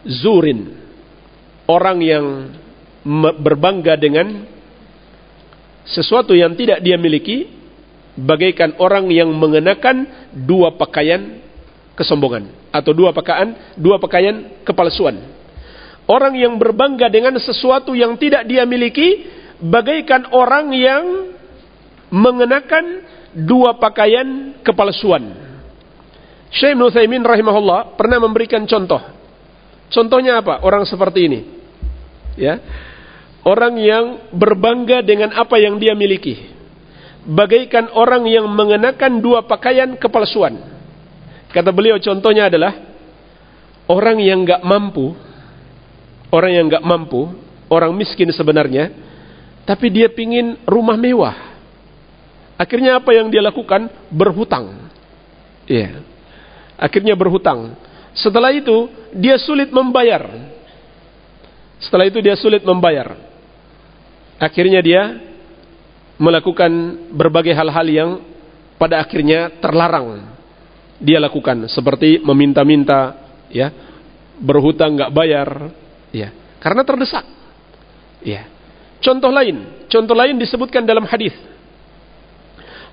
A: zurin orang yang berbangga dengan sesuatu yang tidak dia miliki bagaikan orang yang mengenakan dua pakaian kesombongan atau dua pakaian dua pakaian kepalsuan Orang yang berbangga dengan sesuatu yang tidak dia miliki bagaikan orang yang mengenakan dua pakaian kepalsuan. Syekh Ibn rahimahullah pernah memberikan contoh. Contohnya apa? Orang seperti ini. Ya. Orang yang berbangga dengan apa yang dia miliki. Bagaikan orang yang mengenakan dua pakaian kepalsuan. Kata beliau contohnya adalah orang yang nggak mampu orang yang nggak mampu, orang miskin sebenarnya, tapi dia pingin rumah mewah. Akhirnya apa yang dia lakukan? Berhutang. Iya. Yeah. Akhirnya berhutang. Setelah itu dia sulit membayar. Setelah itu dia sulit membayar. Akhirnya dia melakukan berbagai hal-hal yang pada akhirnya terlarang dia lakukan seperti meminta-minta ya berhutang nggak bayar Ya, karena terdesak. Ya. Contoh lain, contoh lain disebutkan dalam hadis.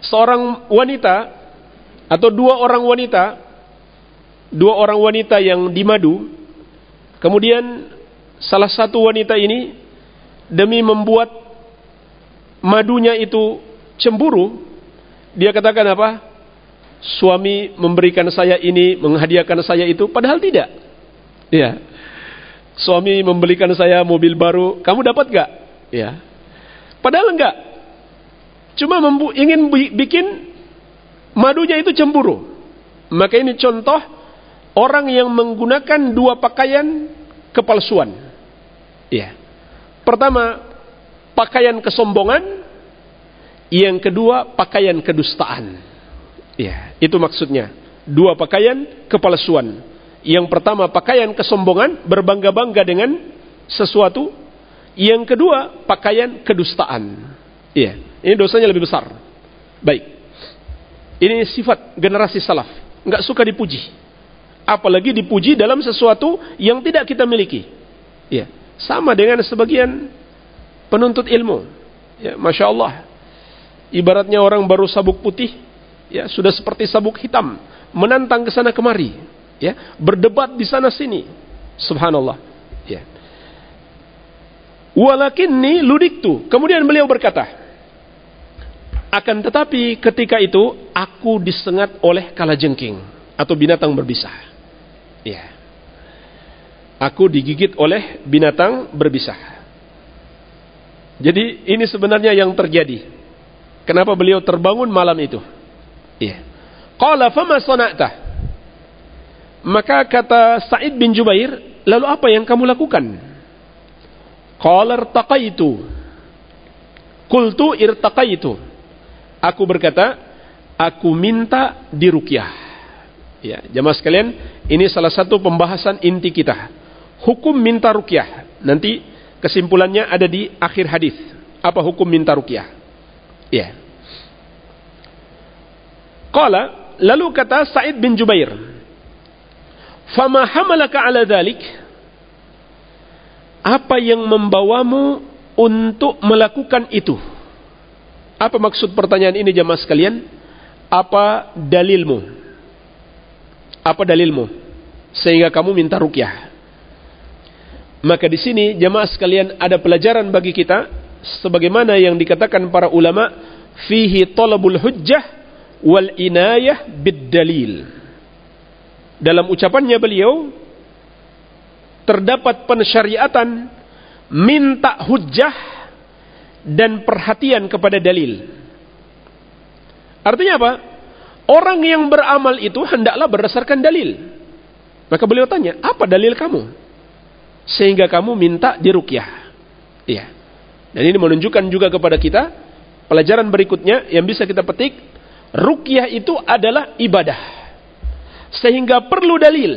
A: Seorang wanita atau dua orang wanita, dua orang wanita yang di madu, kemudian salah satu wanita ini demi membuat madunya itu cemburu, dia katakan apa? Suami memberikan saya ini, menghadiahkan saya itu, padahal tidak. Ya, Suami membelikan saya mobil baru, kamu dapat gak? Ya. Padahal enggak. Cuma ingin bikin madunya itu cemburu. Maka ini contoh orang yang menggunakan dua pakaian kepalsuan. Ya. Pertama, pakaian kesombongan. Yang kedua, pakaian kedustaan. Ya, itu maksudnya. Dua pakaian kepalsuan. Yang pertama pakaian kesombongan, berbangga-bangga dengan sesuatu. Yang kedua pakaian kedustaan. Iya, ini dosanya lebih besar. Baik. Ini sifat generasi salaf, nggak suka dipuji. Apalagi dipuji dalam sesuatu yang tidak kita miliki. Iya, sama dengan sebagian penuntut ilmu. Ya, masya Allah. Ibaratnya orang baru sabuk putih, ya sudah seperti sabuk hitam, menantang ke sana kemari. Ya berdebat di sana sini. Subhanallah. Ya. Walakinni ludiktu. Kemudian beliau berkata akan tetapi ketika itu aku disengat oleh kalajengking atau binatang berbisa ya. Aku digigit oleh binatang berbisa jadi ini sebenarnya yang terjadi. Kenapa beliau terbangun malam itu ya qala fama sana'ta maka kata Sa'id bin Jubair, lalu apa yang kamu lakukan? Qala irtaqaitu. Qultu irtaqaitu. Aku berkata, aku minta diruqyah. Ya, jemaah sekalian, ini salah satu pembahasan inti kita. Hukum minta ruqyah. Nanti kesimpulannya ada di akhir hadis. Apa hukum minta ruqyah? Ya. Qala, lalu kata Sa'id bin Jubair, Fama hamalaka ala dhalik? Apa yang membawamu untuk melakukan itu? Apa maksud pertanyaan ini jemaah sekalian? Apa dalilmu? Apa dalilmu? Sehingga kamu minta rukyah. Maka di sini jemaah sekalian ada pelajaran bagi kita sebagaimana yang dikatakan para ulama fihi talabul hujjah wal inayah bid dalil dalam ucapannya beliau terdapat pensyariatan minta hujjah dan perhatian kepada dalil. Artinya apa? Orang yang beramal itu hendaklah berdasarkan dalil. Maka beliau tanya, apa dalil kamu? Sehingga kamu minta dirukyah. Iya. Dan ini menunjukkan juga kepada kita pelajaran berikutnya yang bisa kita petik, rukyah itu adalah ibadah sehingga perlu dalil.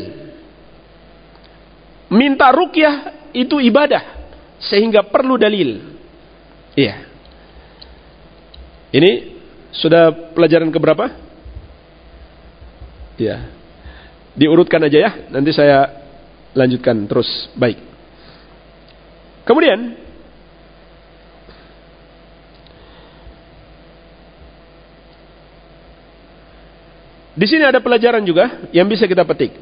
A: Minta rukyah itu ibadah sehingga perlu dalil. Iya. Ini sudah pelajaran keberapa? Iya. Diurutkan aja ya, nanti saya lanjutkan terus. Baik. Kemudian Di sini ada pelajaran juga yang bisa kita petik.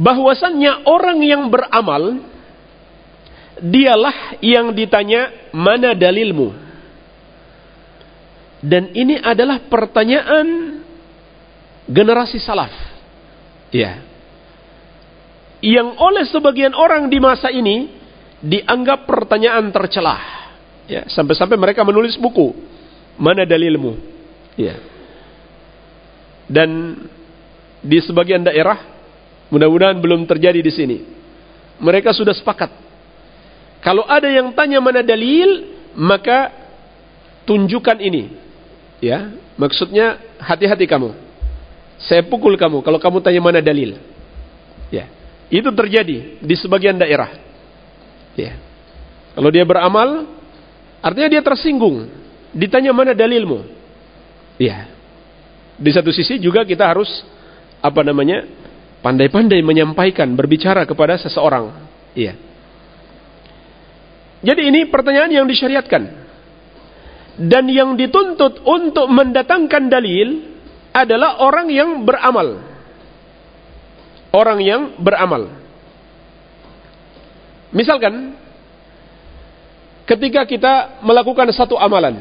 A: bahwasannya orang yang beramal dialah yang ditanya mana dalilmu. Dan ini adalah pertanyaan generasi salaf. Ya. Yang oleh sebagian orang di masa ini dianggap pertanyaan tercelah. Ya, sampai-sampai mereka menulis buku. Mana dalilmu? Ya. Dan di sebagian daerah mudah-mudahan belum terjadi di sini. Mereka sudah sepakat kalau ada yang tanya mana dalil, maka tunjukkan ini. Ya, maksudnya hati-hati kamu. Saya pukul kamu kalau kamu tanya mana dalil. Ya. Itu terjadi di sebagian daerah. Ya. Kalau dia beramal, artinya dia tersinggung. Ditanya mana dalilmu? Ya. Di satu sisi juga kita harus apa namanya? pandai-pandai menyampaikan, berbicara kepada seseorang. Iya. Jadi ini pertanyaan yang disyariatkan. Dan yang dituntut untuk mendatangkan dalil adalah orang yang beramal. Orang yang beramal. Misalkan ketika kita melakukan satu amalan.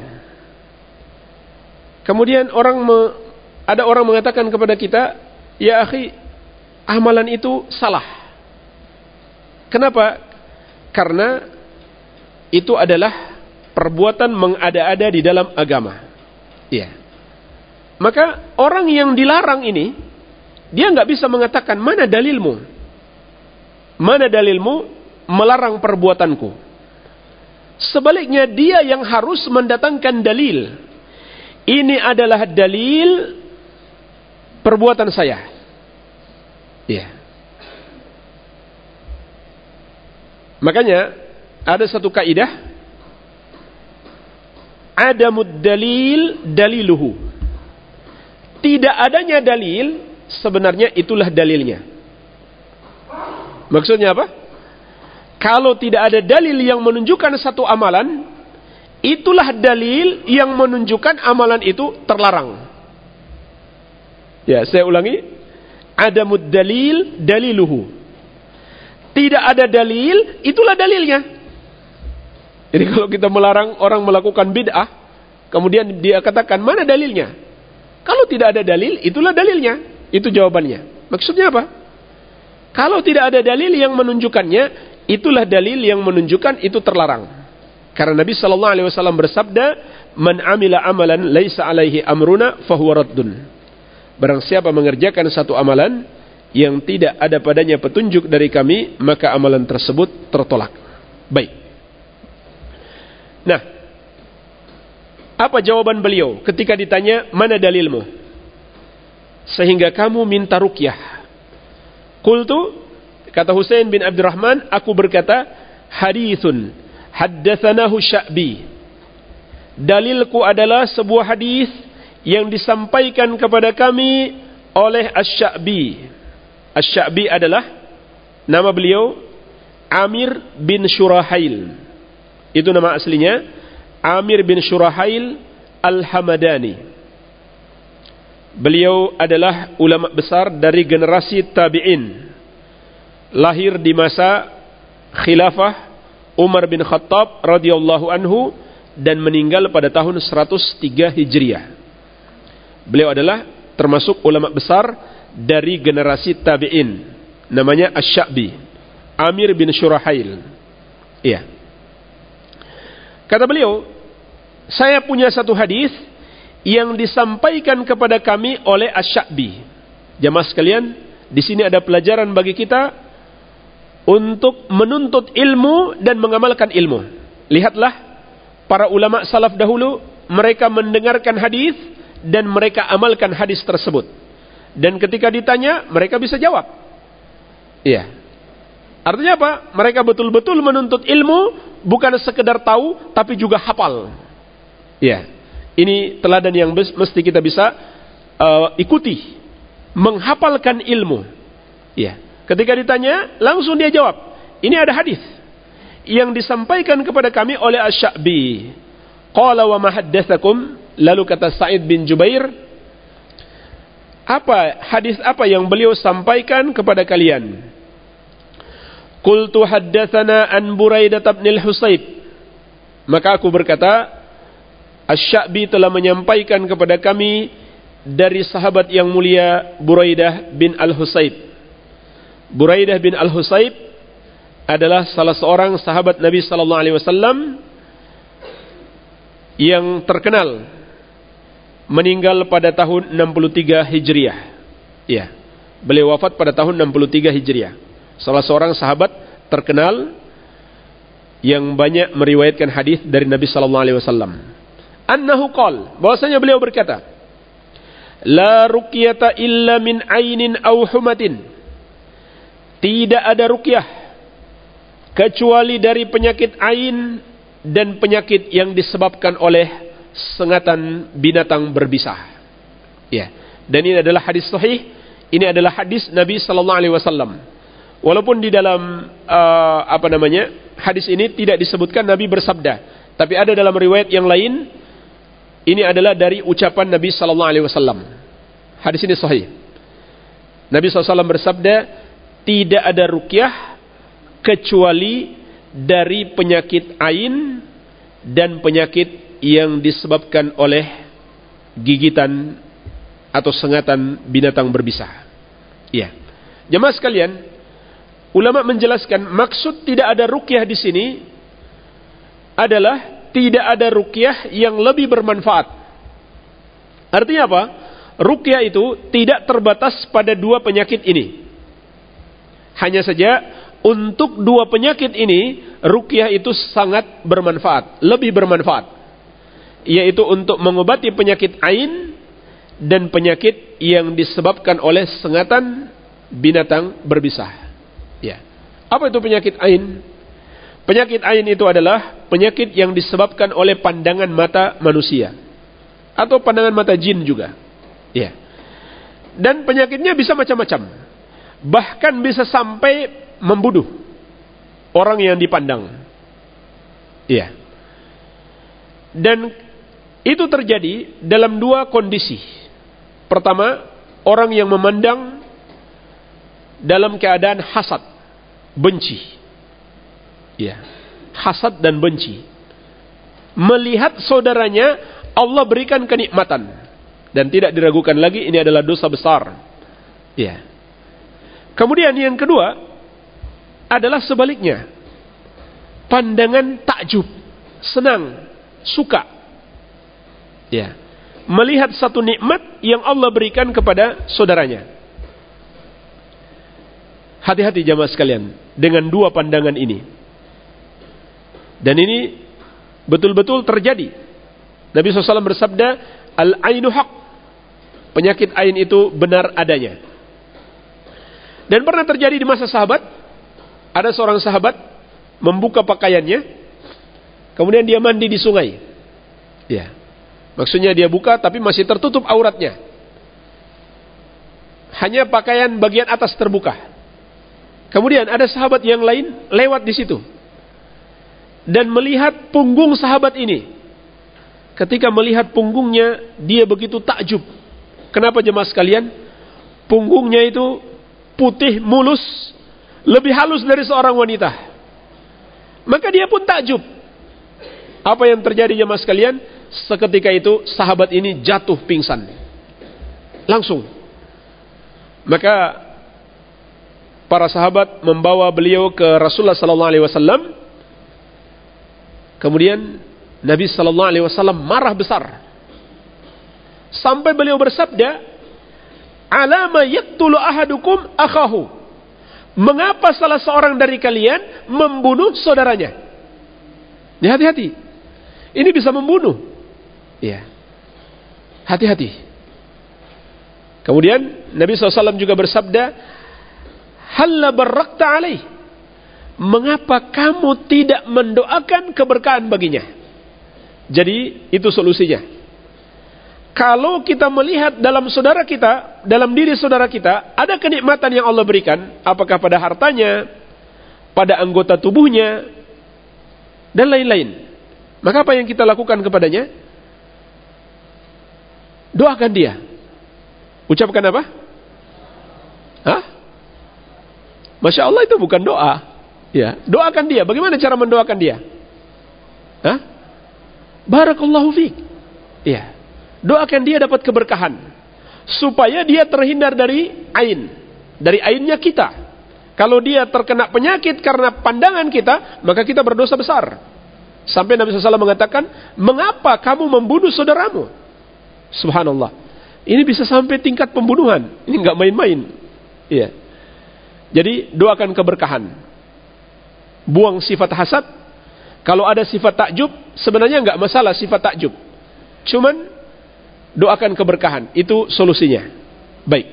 A: Kemudian orang ada orang mengatakan kepada kita, "Ya akhi, amalan itu salah." Kenapa? Karena itu adalah perbuatan mengada-ada di dalam agama. Iya. Maka orang yang dilarang ini, dia nggak bisa mengatakan mana dalilmu, mana dalilmu melarang perbuatanku. Sebaliknya dia yang harus mendatangkan dalil. Ini adalah dalil perbuatan saya. Iya. Makanya ada satu kaidah. Ada dalil daliluhu. Tidak adanya dalil sebenarnya itulah dalilnya. Maksudnya apa? Kalau tidak ada dalil yang menunjukkan satu amalan itulah dalil yang menunjukkan amalan itu terlarang ya saya ulangi ada dalil daliluhu tidak ada dalil itulah dalilnya jadi kalau kita melarang orang melakukan bid'ah, kemudian dia katakan mana dalilnya? Kalau tidak ada dalil, itulah dalilnya. Itu jawabannya. Maksudnya apa? Kalau tidak ada dalil yang menunjukkannya, itulah dalil yang menunjukkan itu terlarang. Karena Nabi Shallallahu Alaihi Wasallam bersabda, "Man amila amalan laisa alaihi amruna fahuwa raddun." Barang siapa mengerjakan satu amalan yang tidak ada padanya petunjuk dari kami, maka amalan tersebut tertolak. Baik. Nah, apa jawaban beliau ketika ditanya mana dalilmu? Sehingga kamu minta rukyah. Kultu kata Husain bin Abdurrahman, aku berkata hadithun haddatsanahu Sya'bi. Dalilku adalah sebuah hadis yang disampaikan kepada kami oleh Asy-Sya'bi. Asy-Sya'bi adalah nama beliau Amir bin Shurahail. Itu nama aslinya Amir bin Shurahail Al-Hamadani. Beliau adalah ulama besar dari generasi tabi'in. Lahir di masa khilafah Umar bin Khattab radhiyallahu anhu dan meninggal pada tahun 103 Hijriah. Beliau adalah termasuk ulama besar dari generasi tabi'in. Namanya Asy-Sya'bi. Amir bin Shurahail. Iya. Kata beliau, saya punya satu hadis yang disampaikan kepada kami oleh Asy-Sya'bi. Jamaah sekalian, di sini ada pelajaran bagi kita untuk menuntut ilmu dan mengamalkan ilmu. Lihatlah para ulama salaf dahulu, mereka mendengarkan hadis dan mereka amalkan hadis tersebut. Dan ketika ditanya, mereka bisa jawab. Iya. Artinya apa? Mereka betul-betul menuntut ilmu bukan sekedar tahu tapi juga hafal. Ya. Ini teladan yang mesti kita bisa uh, ikuti. Menghafalkan ilmu. Ya. Ketika ditanya, langsung dia jawab. Ini ada hadis yang disampaikan kepada kami oleh Asy-Sya'bi. Qala wa ma Lalu kata Sa'id bin Jubair, apa hadis apa yang beliau sampaikan kepada kalian? Qultu haddatsana an Buraidah bin al-Husayb. Maka aku berkata, Asy-Sya'bi telah menyampaikan kepada kami dari sahabat yang mulia Buraidah bin Al-Husayb. Buraidah bin Al-Husayb adalah salah seorang sahabat Nabi sallallahu alaihi wasallam yang terkenal meninggal pada tahun 63 Hijriah. Ya. Beliau wafat pada tahun 63 Hijriah. Salah seorang sahabat terkenal yang banyak meriwayatkan hadis dari Nabi sallallahu alaihi wasallam. Annahu qol, bahwasanya beliau berkata, La ruqyata illa min ainin aw humatin. Tidak ada ruqyah kecuali dari penyakit ain dan penyakit yang disebabkan oleh sengatan binatang berbisa. Ya. Dan ini adalah hadis sahih. Ini adalah hadis Nabi sallallahu alaihi wasallam. Walaupun di dalam uh, apa namanya hadis ini tidak disebutkan Nabi bersabda, tapi ada dalam riwayat yang lain ini adalah dari ucapan Nabi sallallahu alaihi wasallam. Hadis ini sahih. Nabi SAW bersabda, tidak ada rukyah kecuali dari penyakit ain dan penyakit yang disebabkan oleh gigitan atau sengatan binatang berbisa. Iya. Jemaah sekalian, ulama menjelaskan maksud tidak ada rukyah di sini adalah tidak ada rukyah yang lebih bermanfaat. Artinya apa? Rukyah itu tidak terbatas pada dua penyakit ini. Hanya saja untuk dua penyakit ini rukyah itu sangat bermanfaat, lebih bermanfaat. Yaitu untuk mengobati penyakit ain dan penyakit yang disebabkan oleh sengatan binatang berbisa. Ya. Apa itu penyakit ain? Penyakit ain itu adalah penyakit yang disebabkan oleh pandangan mata manusia atau pandangan mata jin juga. Ya. Dan penyakitnya bisa macam-macam. Bahkan bisa sampai membunuh orang yang dipandang. Ya. Dan itu terjadi dalam dua kondisi. Pertama, orang yang memandang dalam keadaan hasad, benci Ya. Hasad dan benci. Melihat saudaranya Allah berikan kenikmatan dan tidak diragukan lagi ini adalah dosa besar. Ya. Kemudian yang kedua adalah sebaliknya. Pandangan takjub, senang, suka. Ya. Melihat satu nikmat yang Allah berikan kepada saudaranya. Hati-hati jamaah sekalian dengan dua pandangan ini. Dan ini betul-betul terjadi. Nabi SAW bersabda, Al-ainu haq. Penyakit ain itu benar adanya. Dan pernah terjadi di masa sahabat, ada seorang sahabat membuka pakaiannya, kemudian dia mandi di sungai. Ya. Maksudnya dia buka tapi masih tertutup auratnya. Hanya pakaian bagian atas terbuka. Kemudian ada sahabat yang lain lewat di situ dan melihat punggung sahabat ini. Ketika melihat punggungnya, dia begitu takjub. Kenapa jemaah sekalian? Punggungnya itu putih, mulus, lebih halus dari seorang wanita. Maka dia pun takjub. Apa yang terjadi jemaah sekalian? Seketika itu sahabat ini jatuh pingsan. Langsung. Maka para sahabat membawa beliau ke Rasulullah sallallahu alaihi wasallam Kemudian Nabi Sallallahu Alaihi Wasallam marah besar sampai beliau bersabda, "Alama yaktulu ahadukum akhahu." Mengapa salah seorang dari kalian membunuh saudaranya? Ya, hati-hati. Ini bisa membunuh. Ya. Hati-hati. Kemudian Nabi SAW juga bersabda, Halla barrakta alaih mengapa kamu tidak mendoakan keberkahan baginya? Jadi itu solusinya. Kalau kita melihat dalam saudara kita, dalam diri saudara kita, ada kenikmatan yang Allah berikan, apakah pada hartanya, pada anggota tubuhnya, dan lain-lain. Maka apa yang kita lakukan kepadanya? Doakan dia. Ucapkan apa? Hah? Masya Allah itu bukan doa. Ya, doakan dia. Bagaimana cara mendoakan dia? Hah? Barakallahu fiik. Ya. Doakan dia dapat keberkahan supaya dia terhindar dari ain, dari ainnya kita. Kalau dia terkena penyakit karena pandangan kita, maka kita berdosa besar. Sampai Nabi SAW mengatakan, mengapa kamu membunuh saudaramu? Subhanallah. Ini bisa sampai tingkat pembunuhan. Ini nggak main-main. Iya. Jadi doakan keberkahan. Buang sifat hasad. Kalau ada sifat takjub, sebenarnya nggak masalah sifat takjub. Cuman doakan keberkahan. Itu solusinya. Baik.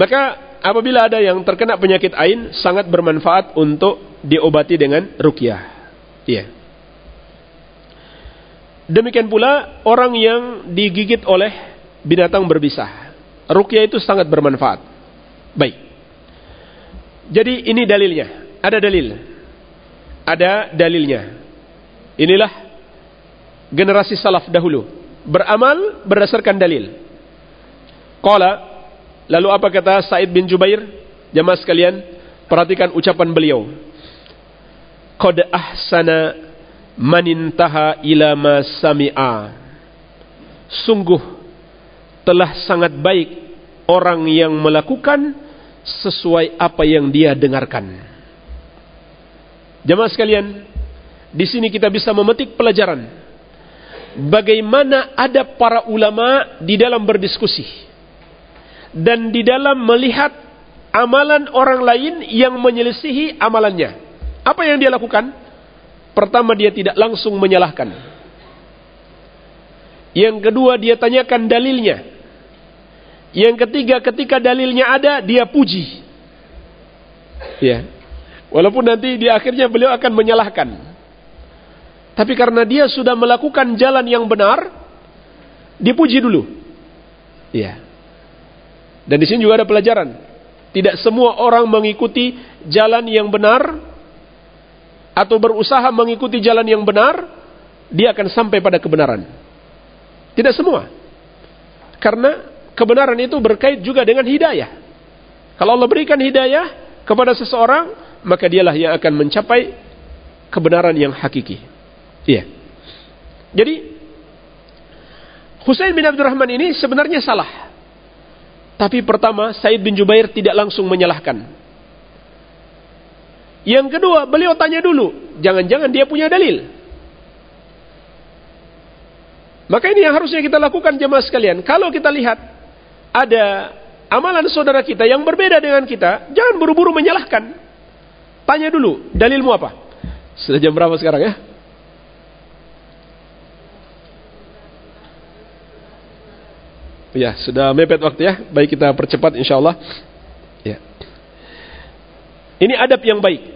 A: Maka apabila ada yang terkena penyakit ain, sangat bermanfaat untuk diobati dengan rukyah. Iya. Demikian pula orang yang digigit oleh binatang berbisa. Rukyah itu sangat bermanfaat. Baik. Jadi ini dalilnya. Ada dalil. Ada dalilnya. Inilah generasi salaf dahulu. Beramal berdasarkan dalil. Qala Lalu apa kata Said bin Jubair? Jamaah sekalian, perhatikan ucapan beliau. Qad ahsana manintaha ila ma sami'a. Sungguh telah sangat baik orang yang melakukan sesuai apa yang dia dengarkan. Jemaah sekalian, di sini kita bisa memetik pelajaran bagaimana ada para ulama di dalam berdiskusi dan di dalam melihat amalan orang lain yang menyelisihi amalannya. Apa yang dia lakukan? Pertama dia tidak langsung menyalahkan. Yang kedua dia tanyakan dalilnya. Yang ketiga ketika dalilnya ada dia puji. Ya. Walaupun nanti di akhirnya beliau akan menyalahkan. Tapi karena dia sudah melakukan jalan yang benar, dipuji dulu. Ya. Dan di sini juga ada pelajaran. Tidak semua orang mengikuti jalan yang benar atau berusaha mengikuti jalan yang benar, dia akan sampai pada kebenaran. Tidak semua. Karena kebenaran itu berkait juga dengan hidayah. Kalau Allah berikan hidayah kepada seseorang, maka dialah yang akan mencapai kebenaran yang hakiki. Iya. Jadi Husain bin Abdurrahman ini sebenarnya salah. Tapi pertama, Said bin Jubair tidak langsung menyalahkan. Yang kedua, beliau tanya dulu, jangan-jangan dia punya dalil. Maka ini yang harusnya kita lakukan jemaah sekalian. Kalau kita lihat ada amalan saudara kita yang berbeda dengan kita, jangan buru-buru menyalahkan. Tanya dulu, dalilmu apa? Sudah jam berapa sekarang ya? Ya, sudah mepet waktu ya. Baik kita percepat insyaallah. Ya. Ini adab yang baik.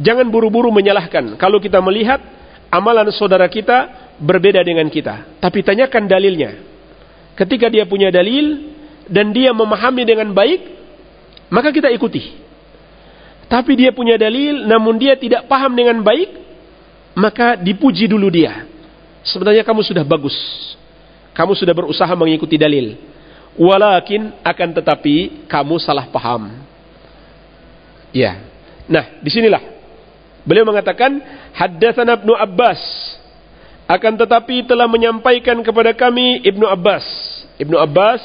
A: Jangan buru-buru menyalahkan. Kalau kita melihat amalan saudara kita berbeda dengan kita, tapi tanyakan dalilnya. Ketika dia punya dalil dan dia memahami dengan baik, maka kita ikuti. Tapi dia punya dalil namun dia tidak paham dengan baik, maka dipuji dulu dia. Sebenarnya kamu sudah bagus. Kamu sudah berusaha mengikuti dalil. Walakin akan tetapi kamu salah paham. Ya. Nah, di sinilah beliau mengatakan haddatsana Ibnu Abbas akan tetapi telah menyampaikan kepada kami Ibnu Abbas. Ibnu Abbas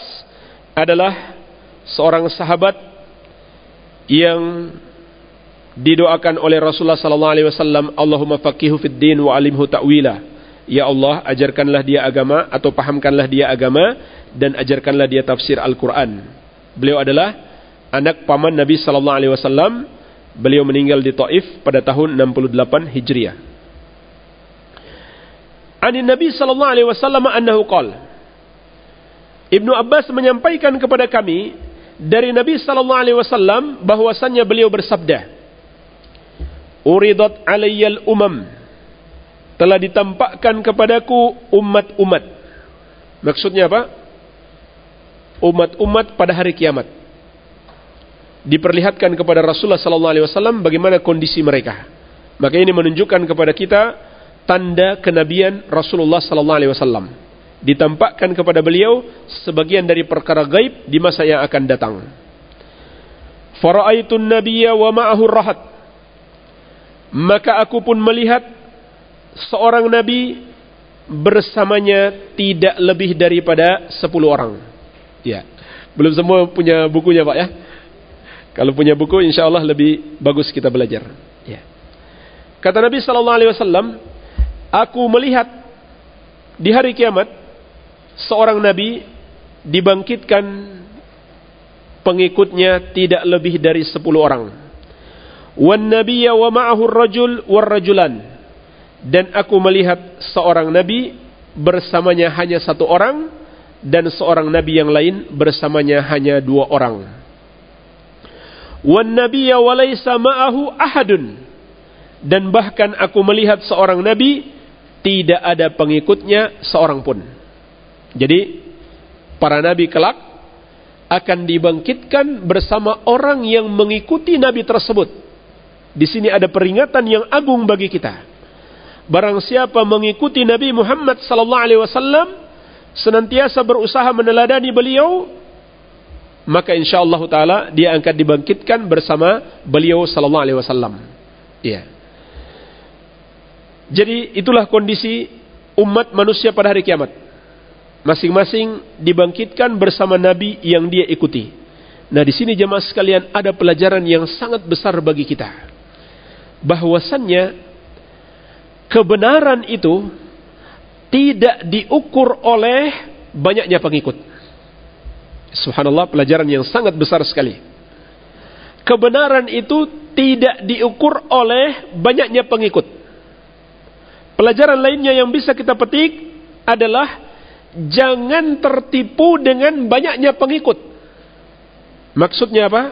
A: adalah seorang sahabat yang didoakan oleh Rasulullah sallallahu alaihi wasallam, Allahumma faqihu fid din wa alimhu ta'wila. Ya Allah, ajarkanlah dia agama atau pahamkanlah dia agama dan ajarkanlah dia tafsir Al-Quran. Beliau adalah anak paman Nabi Sallallahu Alaihi Wasallam. Beliau meninggal di Taif pada tahun 68 Hijriah. Ani Nabi Sallallahu Alaihi Wasallam annahu qal. Ibnu Abbas menyampaikan kepada kami dari Nabi Sallallahu Alaihi Wasallam bahwasannya beliau bersabda, "Uridat alayyal umam." telah ditampakkan kepadaku umat-umat. Maksudnya apa? Umat-umat pada hari kiamat. Diperlihatkan kepada Rasulullah sallallahu alaihi wasallam bagaimana kondisi mereka. Maka ini menunjukkan kepada kita tanda kenabian Rasulullah sallallahu alaihi wasallam. Ditampakkan kepada beliau sebagian dari perkara gaib di masa yang akan datang. Fara'aitun nabiyya wa ma'ahu rahat. Maka aku pun melihat seorang nabi bersamanya tidak lebih daripada 10 orang. Ya. Belum semua punya bukunya, Pak ya. Kalau punya buku insyaallah lebih bagus kita belajar. Ya. Kata Nabi sallallahu alaihi wasallam, aku melihat di hari kiamat seorang nabi dibangkitkan pengikutnya tidak lebih dari 10 orang. Wan nabiyya wa ma'ahu rajul war rajulan. Dan aku melihat seorang nabi bersamanya hanya satu orang dan seorang nabi yang lain bersamanya hanya dua orang. Wan nabiyya wa laysa ma'ahu ahadun. Dan bahkan aku melihat seorang nabi tidak ada pengikutnya seorang pun. Jadi para nabi kelak akan dibangkitkan bersama orang yang mengikuti nabi tersebut. Di sini ada peringatan yang agung bagi kita. Barang siapa mengikuti Nabi Muhammad sallallahu alaihi wasallam senantiasa berusaha meneladani beliau maka insyaallah taala dia akan dibangkitkan bersama beliau sallallahu alaihi wasallam. Iya. Jadi itulah kondisi umat manusia pada hari kiamat masing-masing dibangkitkan bersama nabi yang dia ikuti. Nah, di sini jemaah sekalian ada pelajaran yang sangat besar bagi kita. Bahwasannya kebenaran itu tidak diukur oleh banyaknya pengikut. Subhanallah, pelajaran yang sangat besar sekali. Kebenaran itu tidak diukur oleh banyaknya pengikut. Pelajaran lainnya yang bisa kita petik adalah jangan tertipu dengan banyaknya pengikut. Maksudnya apa?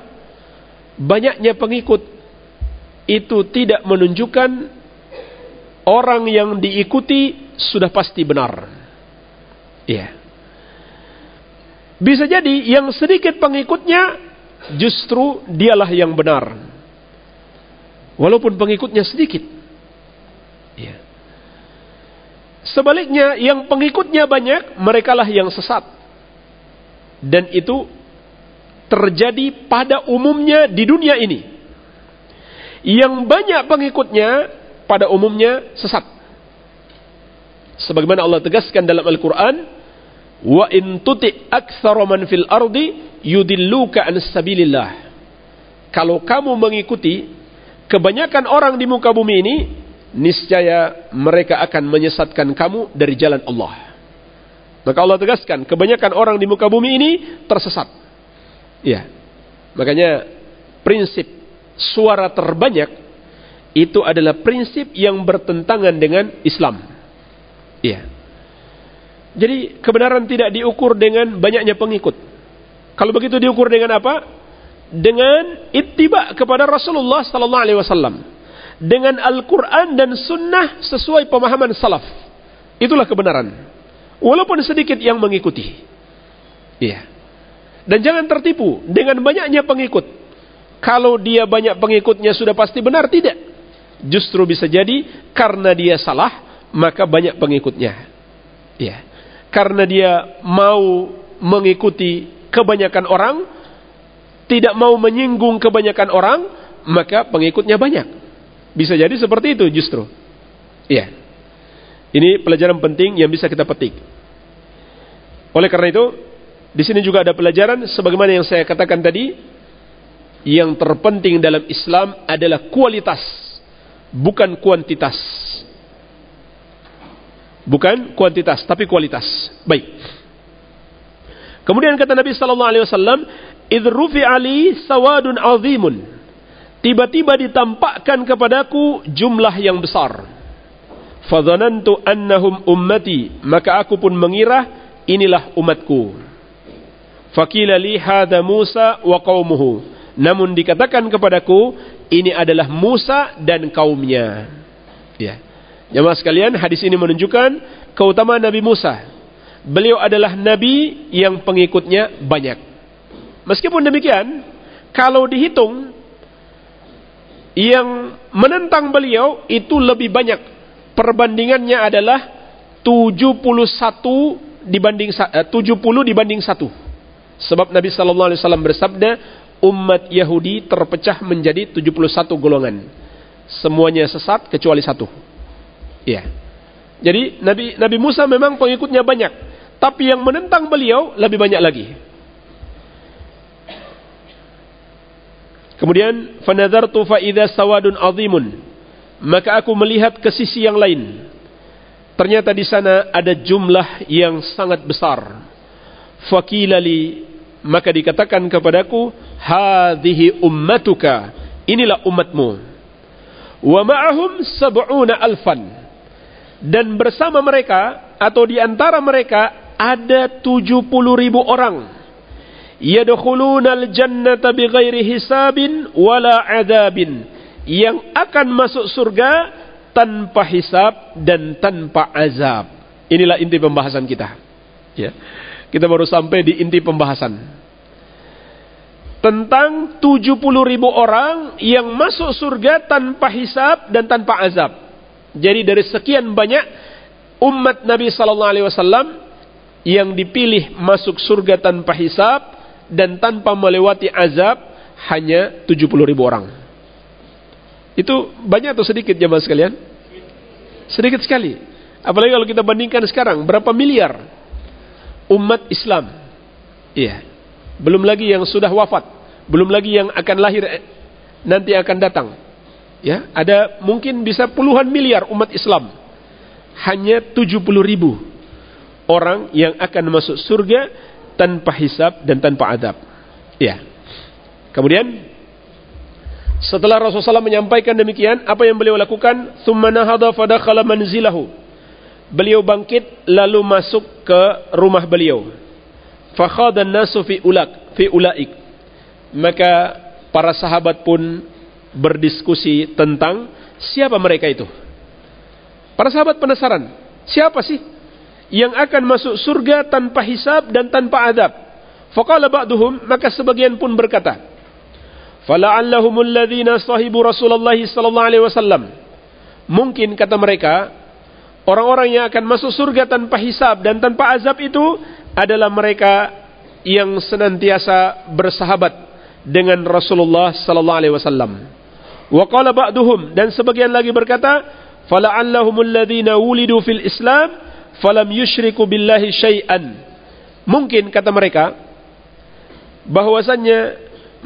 A: Banyaknya pengikut itu tidak menunjukkan orang yang diikuti sudah pasti benar. Iya. Bisa jadi yang sedikit pengikutnya justru dialah yang benar. Walaupun pengikutnya sedikit. Iya. Sebaliknya yang pengikutnya banyak, merekalah yang sesat. Dan itu terjadi pada umumnya di dunia ini. Yang banyak pengikutnya pada umumnya sesat. Sebagaimana Allah tegaskan dalam Al-Quran, Wa in tuti aktsara man fil ardi yudilluka an sabilillah. Kalau kamu mengikuti kebanyakan orang di muka bumi ini, niscaya mereka akan menyesatkan kamu dari jalan Allah. Maka Allah tegaskan, kebanyakan orang di muka bumi ini tersesat. Ya. Makanya prinsip suara terbanyak itu adalah prinsip yang bertentangan dengan Islam. Ya. Jadi kebenaran tidak diukur dengan banyaknya pengikut. Kalau begitu diukur dengan apa? Dengan ittiba kepada Rasulullah sallallahu alaihi wasallam dengan Al-Quran dan Sunnah sesuai pemahaman salaf. Itulah kebenaran. Walaupun sedikit yang mengikuti. Iya. Dan jangan tertipu dengan banyaknya pengikut. Kalau dia banyak pengikutnya sudah pasti benar, tidak. Justru bisa jadi karena dia salah, maka banyak pengikutnya. Iya. Karena dia mau mengikuti kebanyakan orang, tidak mau menyinggung kebanyakan orang, maka pengikutnya banyak. Bisa jadi seperti itu justru. Iya. Ini pelajaran penting yang bisa kita petik. Oleh karena itu, di sini juga ada pelajaran sebagaimana yang saya katakan tadi, yang terpenting dalam Islam adalah kualitas, bukan kuantitas. Bukan kuantitas, tapi kualitas. Baik. Kemudian kata Nabi sallallahu alaihi wasallam, "Idrufi ali sawadun azimun." tiba-tiba ditampakkan kepadaku jumlah yang besar. Fadhanantu annahum ummati, maka aku pun mengira inilah umatku. Fakila li hadha Musa wa qaumuhu. Namun dikatakan kepadaku ini adalah Musa dan kaumnya. Ya. Jemaah sekalian, hadis ini menunjukkan keutamaan Nabi Musa. Beliau adalah nabi yang pengikutnya banyak. Meskipun demikian, kalau dihitung yang menentang beliau itu lebih banyak. Perbandingannya adalah 71 dibanding 70 eh, dibanding 1. Sebab Nabi sallallahu alaihi wasallam bersabda, umat Yahudi terpecah menjadi 71 golongan. Semuanya sesat kecuali satu. Ya. Jadi Nabi Nabi Musa memang pengikutnya banyak, tapi yang menentang beliau lebih banyak lagi. Kemudian fanadzartu fa idza sawadun azimun. Maka aku melihat ke sisi yang lain. Ternyata di sana ada jumlah yang sangat besar. Fakilali maka dikatakan kepadaku hadhihi ummatuka inilah umatmu wa ma'ahum sab'una alfan dan bersama mereka atau di antara mereka ada 70 ribu orang yadkhuluna al-jannata bighairi hisabin wala adabin yang akan masuk surga tanpa hisab dan tanpa azab. Inilah inti pembahasan kita. Ya. Kita baru sampai di inti pembahasan. Tentang 70 ribu orang yang masuk surga tanpa hisab dan tanpa azab. Jadi dari sekian banyak umat Nabi Sallallahu Alaihi Wasallam yang dipilih masuk surga tanpa hisab dan tanpa melewati azab hanya 70 ribu orang. Itu banyak atau sedikit jemaah sekalian? Sedikit sekali. Apalagi kalau kita bandingkan sekarang, berapa miliar umat Islam? Iya. Belum lagi yang sudah wafat, belum lagi yang akan lahir eh, nanti akan datang. Ya, ada mungkin bisa puluhan miliar umat Islam. Hanya 70 ribu orang yang akan masuk surga tanpa hisab dan tanpa adab. Ya. Kemudian setelah Rasulullah SAW menyampaikan demikian, apa yang beliau lakukan? Manzilahu. Beliau bangkit lalu masuk ke rumah beliau. Fakhadan nasu fi ulak, fi ulaik. Maka para sahabat pun berdiskusi tentang siapa mereka itu. Para sahabat penasaran, siapa sih yang akan masuk surga tanpa hisab dan tanpa adab. Faqala ba'duhum, maka sebagian pun berkata, "Fala'allahumul ladzina sahibu Rasulullah sallallahu alaihi wasallam." Mungkin kata mereka, orang-orang yang akan masuk surga tanpa hisab dan tanpa azab itu adalah mereka yang senantiasa bersahabat dengan Rasulullah sallallahu alaihi wasallam. Wa qala ba'duhum dan sebagian lagi berkata, "Fala'allahumul ladzina wulidu fil Islam falam yushriku billahi syai'an. Mungkin kata mereka bahwasannya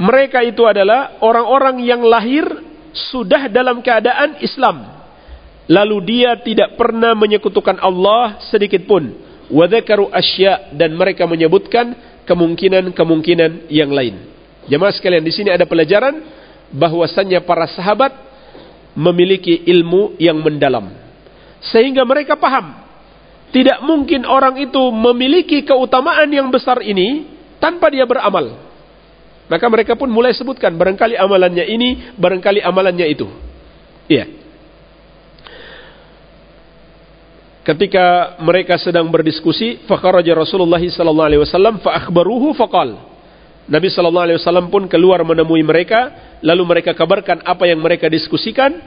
A: mereka itu adalah orang-orang yang lahir sudah dalam keadaan Islam. Lalu dia tidak pernah menyekutukan Allah sedikit pun. Wadhakaru asya dan mereka menyebutkan kemungkinan-kemungkinan yang lain. Jemaah sekalian di sini ada pelajaran bahwasannya para sahabat memiliki ilmu yang mendalam. Sehingga mereka paham tidak mungkin orang itu memiliki keutamaan yang besar ini tanpa dia beramal. Maka mereka pun mulai sebutkan barangkali amalannya ini, barangkali amalannya itu. Iya. Ketika mereka sedang berdiskusi, fakharaja Rasulullah sallallahu alaihi wasallam fa akhbaruhu faqal. Nabi sallallahu alaihi wasallam pun keluar menemui mereka, lalu mereka kabarkan apa yang mereka diskusikan,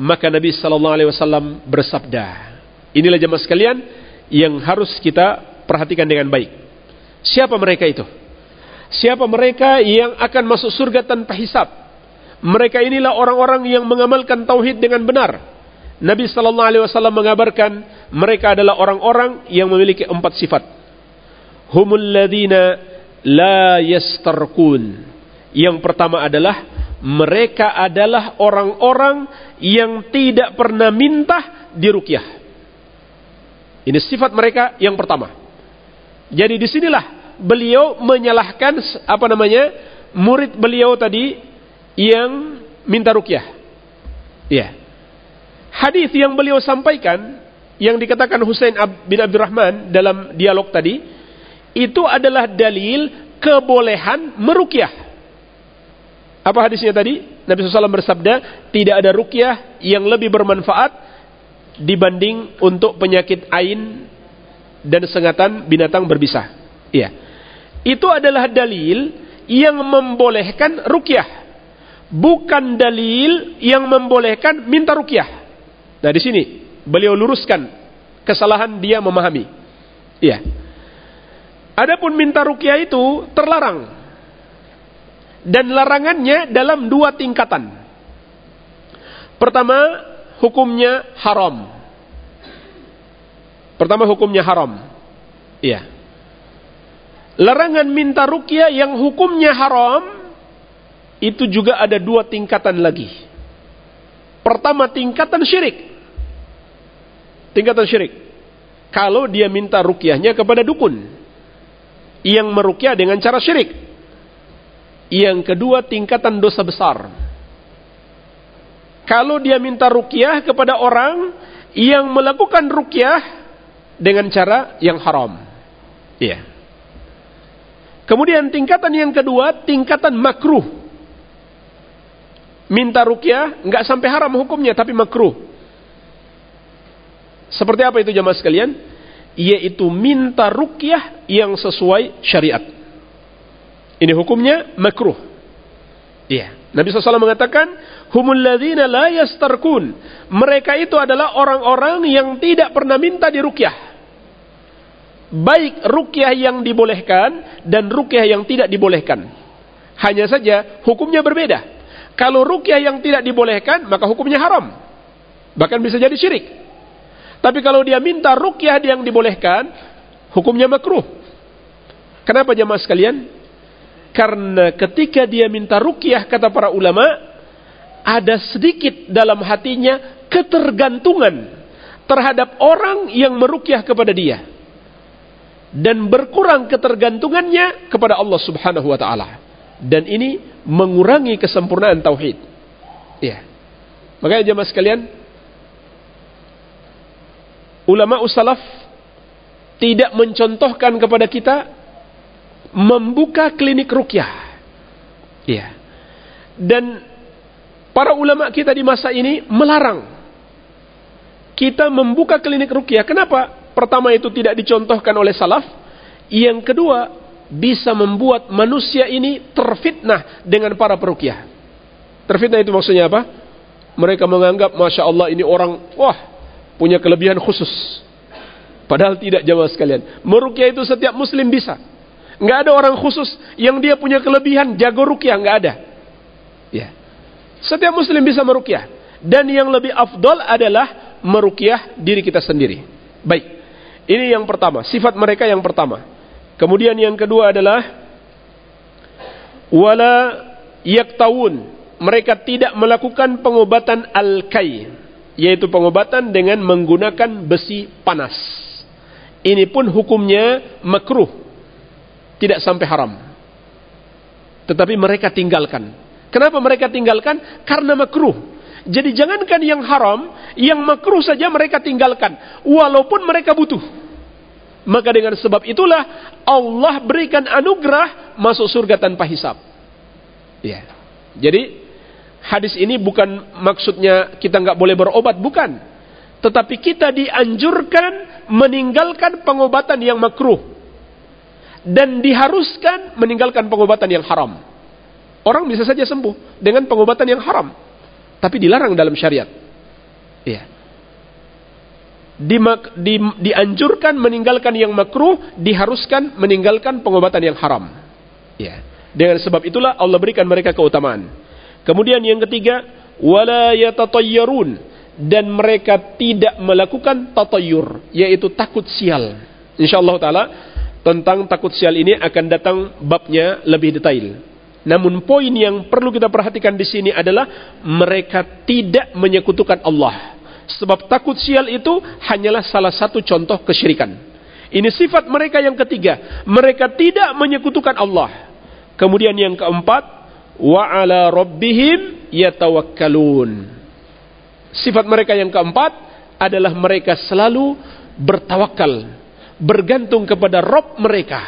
A: maka Nabi sallallahu alaihi wasallam bersabda. Inilah jemaah sekalian, yang harus kita perhatikan dengan baik. Siapa mereka itu? Siapa mereka yang akan masuk surga tanpa hisap? Mereka inilah orang-orang yang mengamalkan tauhid dengan benar. Nabi sallallahu alaihi wasallam mengabarkan mereka adalah orang-orang yang memiliki empat sifat. Humul ladzina la. Yang pertama adalah mereka adalah orang-orang yang tidak pernah minta dirukyah. Ini sifat mereka yang pertama. Jadi di sinilah beliau menyalahkan apa namanya murid beliau tadi yang minta rukyah. Ya. Hadis yang beliau sampaikan yang dikatakan Husain bin Abdurrahman dalam dialog tadi itu adalah dalil kebolehan merukyah. Apa hadisnya tadi? Nabi SAW bersabda, tidak ada rukyah yang lebih bermanfaat dibanding untuk penyakit ain dan sengatan binatang berbisa. Iya. Itu adalah dalil yang membolehkan rukyah. Bukan dalil yang membolehkan minta rukyah. Nah di sini beliau luruskan kesalahan dia memahami. Iya. Adapun minta rukyah itu terlarang. dan larangannya dalam dua tingkatan. Pertama, hukumnya haram. Pertama hukumnya haram. Iya. Larangan minta rukyah yang hukumnya haram itu juga ada dua tingkatan lagi. Pertama tingkatan syirik. Tingkatan syirik. Kalau dia minta rukyahnya kepada dukun yang merukyah dengan cara syirik. Yang kedua tingkatan dosa besar. Kalau dia minta rukyah kepada orang yang melakukan rukyah dengan cara yang haram. Iya. Kemudian tingkatan yang kedua, tingkatan makruh. Minta rukyah nggak sampai haram hukumnya tapi makruh. Seperti apa itu jamaah sekalian? Yaitu minta rukyah yang sesuai syariat. Ini hukumnya makruh. Iya. Nabi SAW mengatakan, Humul ladzina la yastarkun. Mereka itu adalah orang-orang yang tidak pernah minta dirukyah baik rukyah yang dibolehkan dan rukyah yang tidak dibolehkan. Hanya saja hukumnya berbeda. Kalau rukyah yang tidak dibolehkan, maka hukumnya haram. Bahkan bisa jadi syirik. Tapi kalau dia minta rukyah yang dibolehkan, hukumnya makruh. Kenapa jemaah sekalian? Karena ketika dia minta rukyah kata para ulama, ada sedikit dalam hatinya ketergantungan terhadap orang yang merukyah kepada dia dan berkurang ketergantungannya kepada Allah Subhanahu wa taala. Dan ini mengurangi kesempurnaan tauhid. Ya. Makanya jemaah sekalian, ulama usalaf tidak mencontohkan kepada kita membuka klinik rukyah. Ya. Dan para ulama kita di masa ini melarang kita membuka klinik rukyah. Kenapa? pertama itu tidak dicontohkan oleh salaf, yang kedua bisa membuat manusia ini terfitnah dengan para perukiah. Terfitnah itu maksudnya apa? Mereka menganggap Masya Allah ini orang, wah punya kelebihan khusus. Padahal tidak jamaah sekalian. Merukiah itu setiap muslim bisa. Nggak ada orang khusus yang dia punya kelebihan jago rukiah, nggak ada. Ya. Setiap muslim bisa merukiah. Dan yang lebih afdol adalah merukiah diri kita sendiri. Baik. Ini yang pertama, sifat mereka yang pertama. Kemudian yang kedua adalah wala yaktawun. Mereka tidak melakukan pengobatan al-kai, yaitu pengobatan dengan menggunakan besi panas. Ini pun hukumnya makruh. Tidak sampai haram. Tetapi mereka tinggalkan. Kenapa mereka tinggalkan? Karena makruh. Jadi jangankan yang haram, yang makruh saja mereka tinggalkan, walaupun mereka butuh. Maka dengan sebab itulah Allah berikan anugerah masuk surga tanpa hisap. Ya. Jadi hadis ini bukan maksudnya kita nggak boleh berobat, bukan. Tetapi kita dianjurkan meninggalkan pengobatan yang makruh dan diharuskan meninggalkan pengobatan yang haram. Orang bisa saja sembuh dengan pengobatan yang haram tapi dilarang dalam syariat. Iya. Di, di, dianjurkan meninggalkan yang makruh, diharuskan meninggalkan pengobatan yang haram. Ya. Dengan sebab itulah Allah berikan mereka keutamaan. Kemudian yang ketiga, wala yatatayyarun dan mereka tidak melakukan tatayyur, yaitu takut sial. Insyaallah taala tentang takut sial ini akan datang babnya lebih detail. Namun poin yang perlu kita perhatikan di sini adalah mereka tidak menyekutukan Allah. Sebab takut sial itu hanyalah salah satu contoh kesyirikan. Ini sifat mereka yang ketiga. Mereka tidak menyekutukan Allah. Kemudian yang keempat, wa ala rabbihim yatawakkalun. Sifat mereka yang keempat adalah mereka selalu bertawakal, bergantung kepada Rob mereka.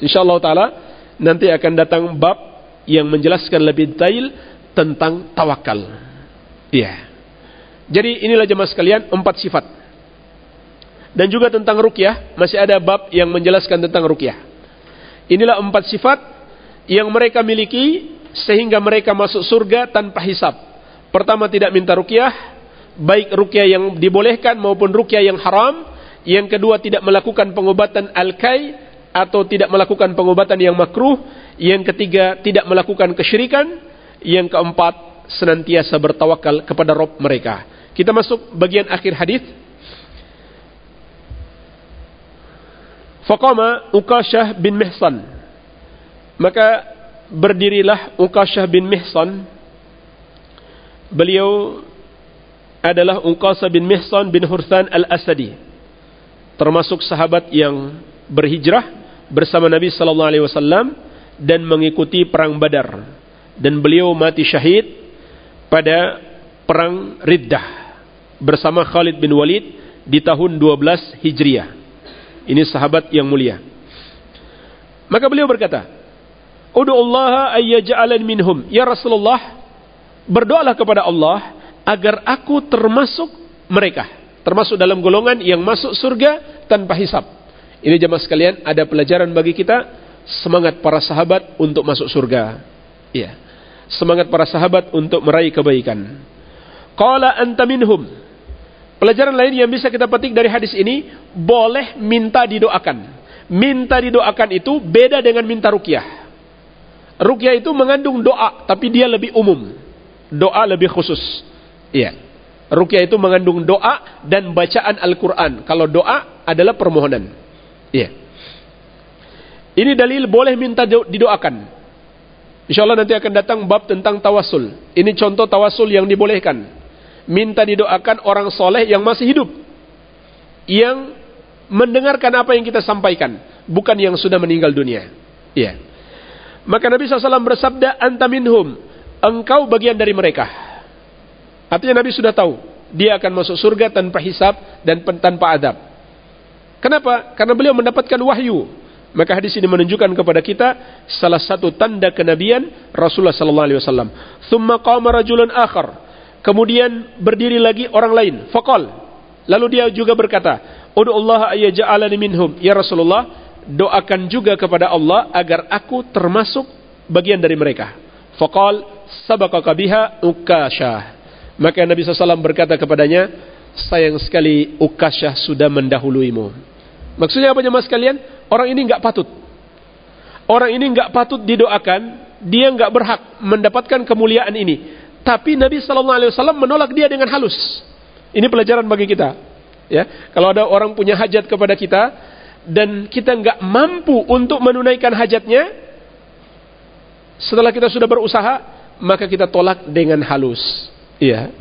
A: Insyaallah taala nanti akan datang bab yang menjelaskan lebih detail tentang tawakal. Iya. Jadi inilah jemaah sekalian empat sifat. Dan juga tentang rukyah masih ada bab yang menjelaskan tentang rukyah. Inilah empat sifat yang mereka miliki sehingga mereka masuk surga tanpa hisap. Pertama tidak minta rukyah, baik rukyah yang dibolehkan maupun rukyah yang haram. Yang kedua tidak melakukan pengobatan al-kai atau tidak melakukan pengobatan yang makruh, yang ketiga tidak melakukan kesyirikan, yang keempat senantiasa bertawakal kepada Rob mereka. Kita masuk bagian akhir hadis. Faqama Uqashah bin Mihsan. Maka berdirilah Uqashah bin Mihsan. Beliau adalah Uqashah bin Mihsan bin Hurthan al-Asadi. Termasuk sahabat yang berhijrah bersama Nabi sallallahu alaihi wasallam dan mengikuti perang Badar dan beliau mati syahid pada perang Riddah bersama Khalid bin Walid di tahun 12 Hijriah. Ini sahabat yang mulia. Maka beliau berkata, "Ud'u Allah ayyaj'alan minhum." Ya Rasulullah, berdoalah kepada Allah agar aku termasuk mereka, termasuk dalam golongan yang masuk surga tanpa hisab. Ini jemaah sekalian, ada pelajaran bagi kita semangat para sahabat untuk masuk surga. Iya. Semangat para sahabat untuk meraih kebaikan. Qala anta minhum. Pelajaran lain yang bisa kita petik dari hadis ini, boleh minta didoakan. Minta didoakan itu beda dengan minta rukyah. Rukyah itu mengandung doa, tapi dia lebih umum. Doa lebih khusus. Iya. Rukyah itu mengandung doa dan bacaan Al-Quran. Kalau doa adalah permohonan. Iya. Ini dalil boleh minta didoakan. Insya Allah nanti akan datang bab tentang tawasul. Ini contoh tawasul yang dibolehkan. Minta didoakan orang soleh yang masih hidup. Yang mendengarkan apa yang kita sampaikan. Bukan yang sudah meninggal dunia. Iya. Maka Nabi SAW bersabda, Anta minhum. Engkau bagian dari mereka. Artinya Nabi sudah tahu. Dia akan masuk surga tanpa hisab dan tanpa adab. Kenapa? Karena beliau mendapatkan wahyu. Maka hadis ini menunjukkan kepada kita salah satu tanda kenabian Rasulullah sallallahu alaihi wasallam. Tsumma qama rajulun akhar. Kemudian berdiri lagi orang lain, faqal. Lalu dia juga berkata, "Ud'u Allah ayyaj'alani minhum." Ya Rasulullah, doakan juga kepada Allah agar aku termasuk bagian dari mereka. Faqal sabaqaka biha ukashah. Maka Nabi SAW berkata kepadanya, sayang sekali Ukasyah sudah mendahuluimu. Maksudnya apa jemaah sekalian? Orang ini nggak patut. Orang ini nggak patut didoakan, dia nggak berhak mendapatkan kemuliaan ini. Tapi Nabi Wasallam menolak dia dengan halus. Ini pelajaran bagi kita. Ya, kalau ada orang punya hajat kepada kita dan kita nggak mampu untuk menunaikan hajatnya, setelah kita sudah berusaha, maka kita tolak dengan halus. Iya.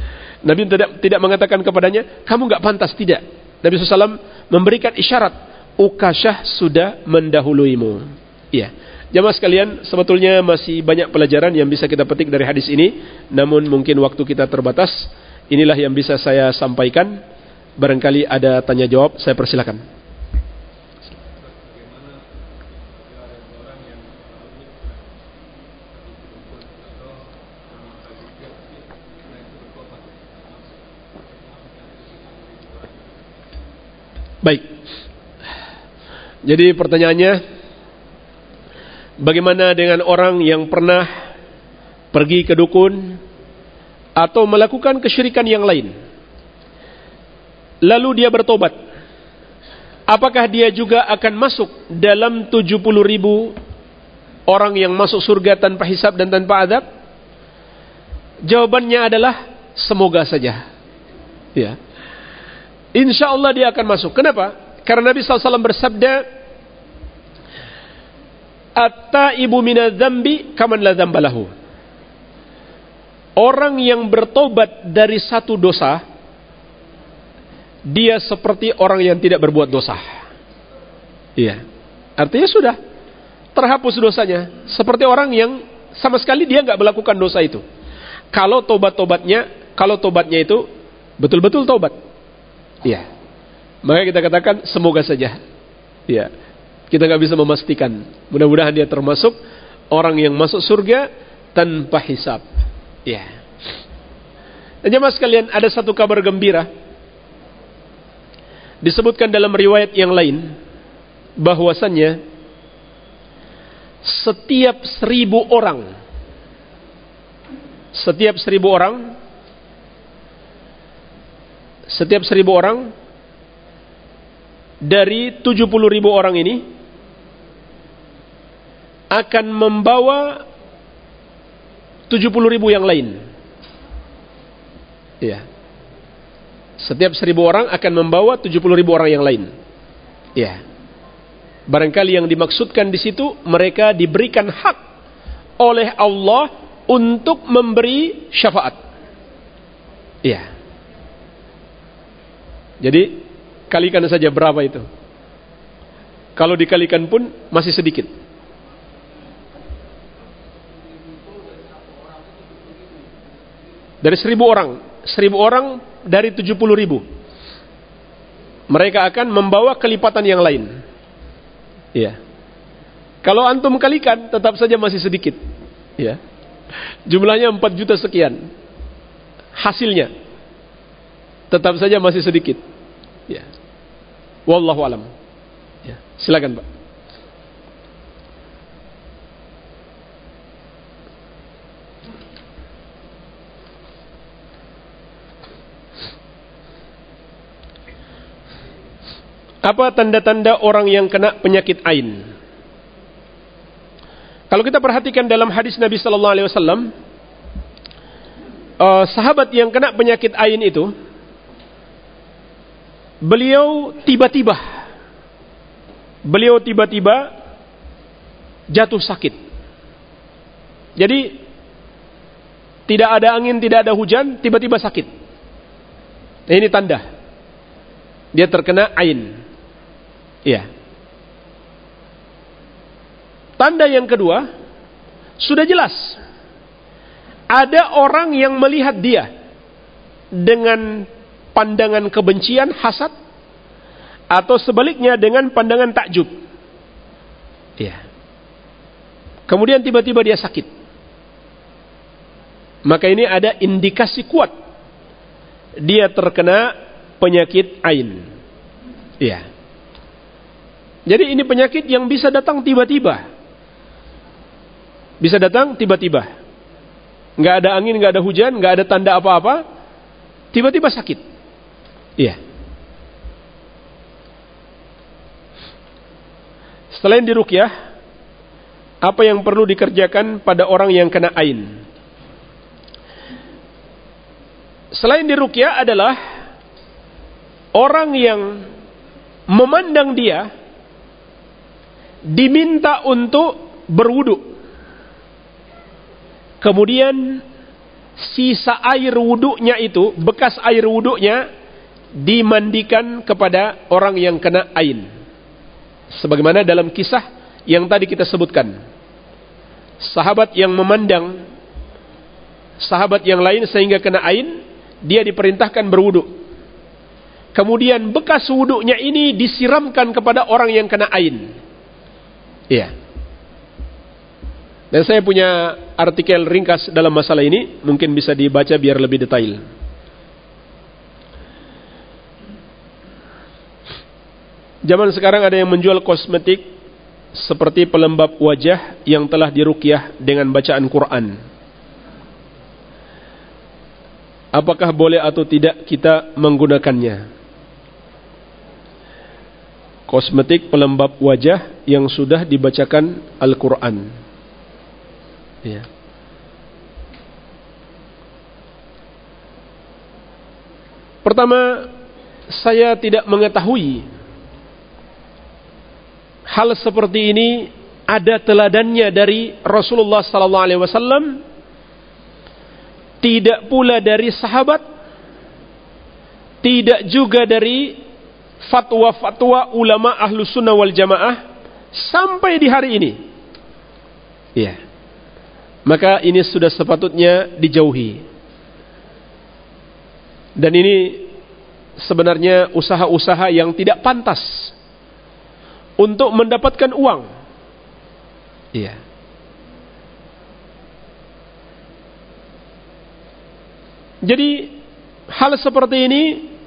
A: Nabi tidak tidak mengatakan kepadanya, kamu nggak pantas tidak. Nabi SAW memberikan isyarat, Ukasyah sudah mendahuluimu. Iya. Jamaah sekalian, sebetulnya masih banyak pelajaran yang bisa kita petik dari hadis ini, namun mungkin waktu kita terbatas. Inilah yang bisa saya sampaikan. Barangkali ada tanya jawab, saya persilakan. Baik. Jadi pertanyaannya, bagaimana dengan orang yang pernah pergi ke dukun atau melakukan kesyirikan yang lain? Lalu dia bertobat. Apakah dia juga akan masuk dalam 70 ribu orang yang masuk surga tanpa hisab dan tanpa adab? Jawabannya adalah semoga saja. Ya. Insya Allah dia akan masuk. Kenapa? Karena Nabi SAW bersabda, Atta ibu minadzambi kaman la zambalahu. Orang yang bertobat dari satu dosa, dia seperti orang yang tidak berbuat dosa. Iya. Artinya sudah terhapus dosanya. Seperti orang yang sama sekali dia nggak melakukan dosa itu. Kalau tobat-tobatnya, kalau tobatnya itu betul-betul tobat. Iya. Maka kita katakan semoga saja. Iya. Kita nggak bisa memastikan. Mudah-mudahan dia termasuk orang yang masuk surga tanpa hisap. Iya. Dan jemaah sekalian, ada satu kabar gembira. Disebutkan dalam riwayat yang lain bahwasannya setiap seribu orang setiap seribu orang setiap seribu orang dari tujuh puluh ribu orang ini akan membawa 70 ribu yang lain. Ya. Setiap seribu orang akan membawa 70 ribu orang yang lain. Ya. Barangkali yang dimaksudkan di situ mereka diberikan hak oleh Allah untuk memberi syafaat. Ya. Jadi kalikan saja berapa itu. Kalau dikalikan pun masih sedikit. Dari seribu orang, seribu orang dari tujuh puluh ribu. Mereka akan membawa kelipatan yang lain. Ya. Kalau antum kalikan, tetap saja masih sedikit. Ya. Jumlahnya empat juta sekian. Hasilnya tetap saja masih sedikit. Ya. Wallahu alam. Ya. Silakan, Pak. Apa tanda-tanda orang yang kena penyakit ain? Kalau kita perhatikan dalam hadis Nabi Sallallahu Alaihi Wasallam, uh, sahabat yang kena penyakit ain itu, beliau tiba-tiba, beliau tiba-tiba jatuh sakit. Jadi tidak ada angin, tidak ada hujan, tiba-tiba sakit. Nah, ini tanda dia terkena ain. Iya. Tanda yang kedua, sudah jelas. Ada orang yang melihat dia dengan pandangan kebencian, hasad, atau sebaliknya dengan pandangan takjub. Iya. Kemudian tiba-tiba dia sakit. Maka ini ada indikasi kuat. Dia terkena penyakit ain. Iya. Jadi ini penyakit yang bisa datang tiba-tiba. Bisa datang tiba-tiba. Nggak ada angin, nggak ada hujan, nggak ada tanda apa-apa. Tiba-tiba sakit. Iya. Selain dirukyah, apa yang perlu dikerjakan pada orang yang kena ain? Selain dirukyah adalah orang yang memandang dia diminta untuk berwudu. Kemudian sisa air wuduknya itu, bekas air wuduknya dimandikan kepada orang yang kena ain. Sebagaimana dalam kisah yang tadi kita sebutkan. Sahabat yang memandang sahabat yang lain sehingga kena ain, dia diperintahkan berwuduk. Kemudian bekas wuduknya ini disiramkan kepada orang yang kena ain. Iya. Dan saya punya artikel ringkas dalam masalah ini, mungkin bisa dibaca biar lebih detail. Zaman sekarang ada yang menjual kosmetik seperti pelembab wajah yang telah dirukyah dengan bacaan Quran. Apakah boleh atau tidak kita menggunakannya? kosmetik pelembab wajah yang sudah dibacakan Al-Quran. Ya. Pertama, saya tidak mengetahui hal seperti ini ada teladannya dari Rasulullah sallallahu alaihi wasallam tidak pula dari sahabat tidak juga dari fatwa-fatwa ulama ahlu sunnah wal jamaah sampai di hari ini. Ya. Maka ini sudah sepatutnya dijauhi. Dan ini sebenarnya usaha-usaha yang tidak pantas untuk mendapatkan uang. Iya. Jadi hal seperti ini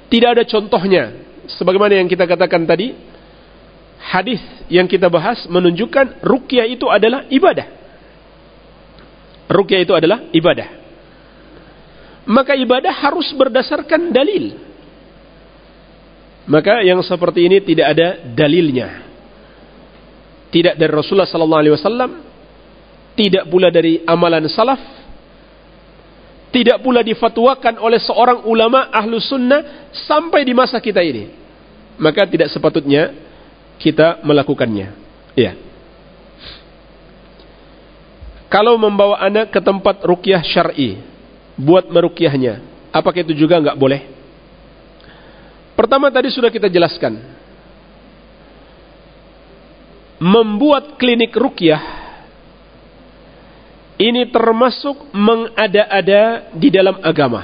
A: tidak ada contohnya sebagaimana yang kita katakan tadi, hadis yang kita bahas menunjukkan rukyah itu adalah ibadah. Rukyah itu adalah ibadah. Maka ibadah harus berdasarkan dalil. Maka yang seperti ini tidak ada dalilnya. Tidak dari Rasulullah sallallahu alaihi wasallam, tidak pula dari amalan salaf, tidak pula difatwakan oleh seorang ulama ahlu sunnah sampai di masa kita ini. Maka tidak sepatutnya kita melakukannya. Ya. Kalau membawa anak ke tempat rukyah syar'i, buat merukyahnya, apakah itu juga nggak boleh? Pertama tadi sudah kita jelaskan. Membuat klinik rukyah ini termasuk mengada-ada di dalam agama.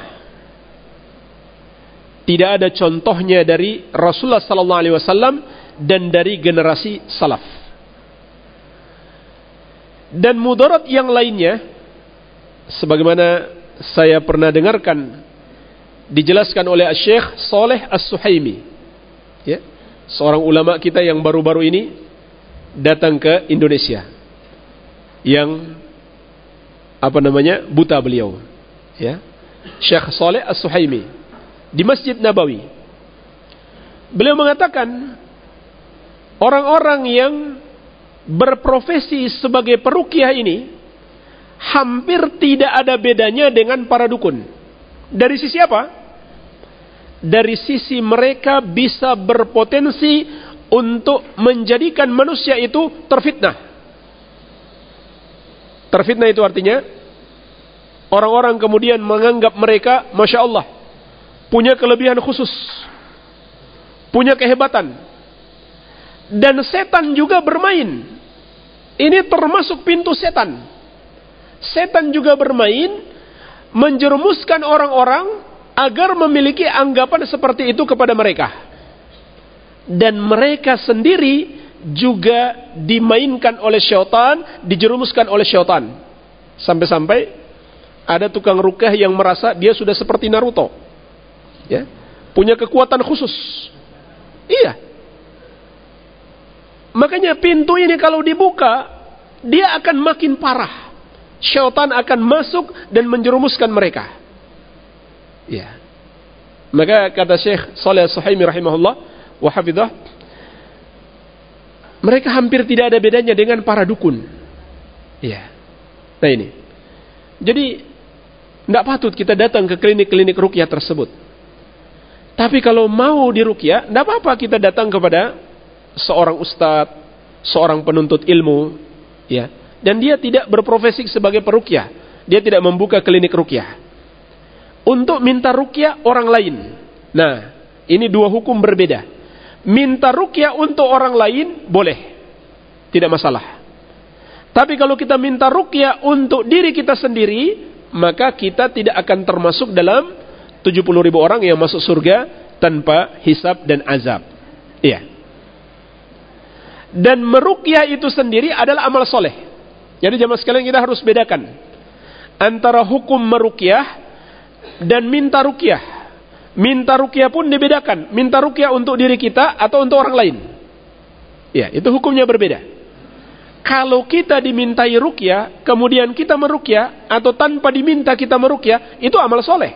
A: Tidak ada contohnya dari Rasulullah sallallahu alaihi wasallam dan dari generasi salaf. Dan mudarat yang lainnya sebagaimana saya pernah dengarkan dijelaskan oleh Syekh Saleh As-Suhaimi ya, seorang ulama kita yang baru-baru ini datang ke Indonesia. Yang apa namanya buta beliau. Ya. Syekh Saleh As-Suhaimi di Masjid Nabawi. Beliau mengatakan orang-orang yang berprofesi sebagai perukiah ini hampir tidak ada bedanya dengan para dukun. Dari sisi apa? Dari sisi mereka bisa berpotensi untuk menjadikan manusia itu terfitnah terfitnah itu artinya Orang-orang kemudian menganggap mereka, Masya Allah, punya kelebihan khusus. Punya kehebatan. Dan setan juga bermain. Ini termasuk pintu setan. Setan juga bermain, menjerumuskan orang-orang agar memiliki anggapan seperti itu kepada mereka. Dan mereka sendiri juga dimainkan oleh syaitan, dijerumuskan oleh syaitan. Sampai-sampai ada tukang rukah yang merasa dia sudah seperti Naruto. Ya. Punya kekuatan khusus. Iya. Makanya pintu ini kalau dibuka, dia akan makin parah. Syaitan akan masuk dan menjerumuskan mereka. Ya. Maka kata Syekh Saleh Suhaimi rahimahullah wa hafidah, mereka hampir tidak ada bedanya dengan para dukun. Ya. Nah ini. Jadi tidak patut kita datang ke klinik-klinik rukyah tersebut. Tapi kalau mau dirukyah, tidak apa-apa kita datang kepada seorang ustadz, seorang penuntut ilmu, ya. Dan dia tidak berprofesi sebagai perukyah. Dia tidak membuka klinik rukyah. Untuk minta rukyah orang lain. Nah, ini dua hukum berbeda. Minta rukyah untuk orang lain boleh. Tidak masalah. Tapi kalau kita minta rukyah untuk diri kita sendiri, maka kita tidak akan termasuk dalam 70 ribu orang yang masuk surga tanpa hisab dan azab. Iya. Dan merukyah itu sendiri adalah amal soleh. Jadi jamaah sekalian kita harus bedakan antara hukum merukyah dan minta rukyah. Minta rukyah pun dibedakan. Minta rukyah untuk diri kita atau untuk orang lain. Ya, itu hukumnya berbeda kalau kita dimintai rukyah, kemudian kita merukyah, atau tanpa diminta kita merukyah, itu amal soleh.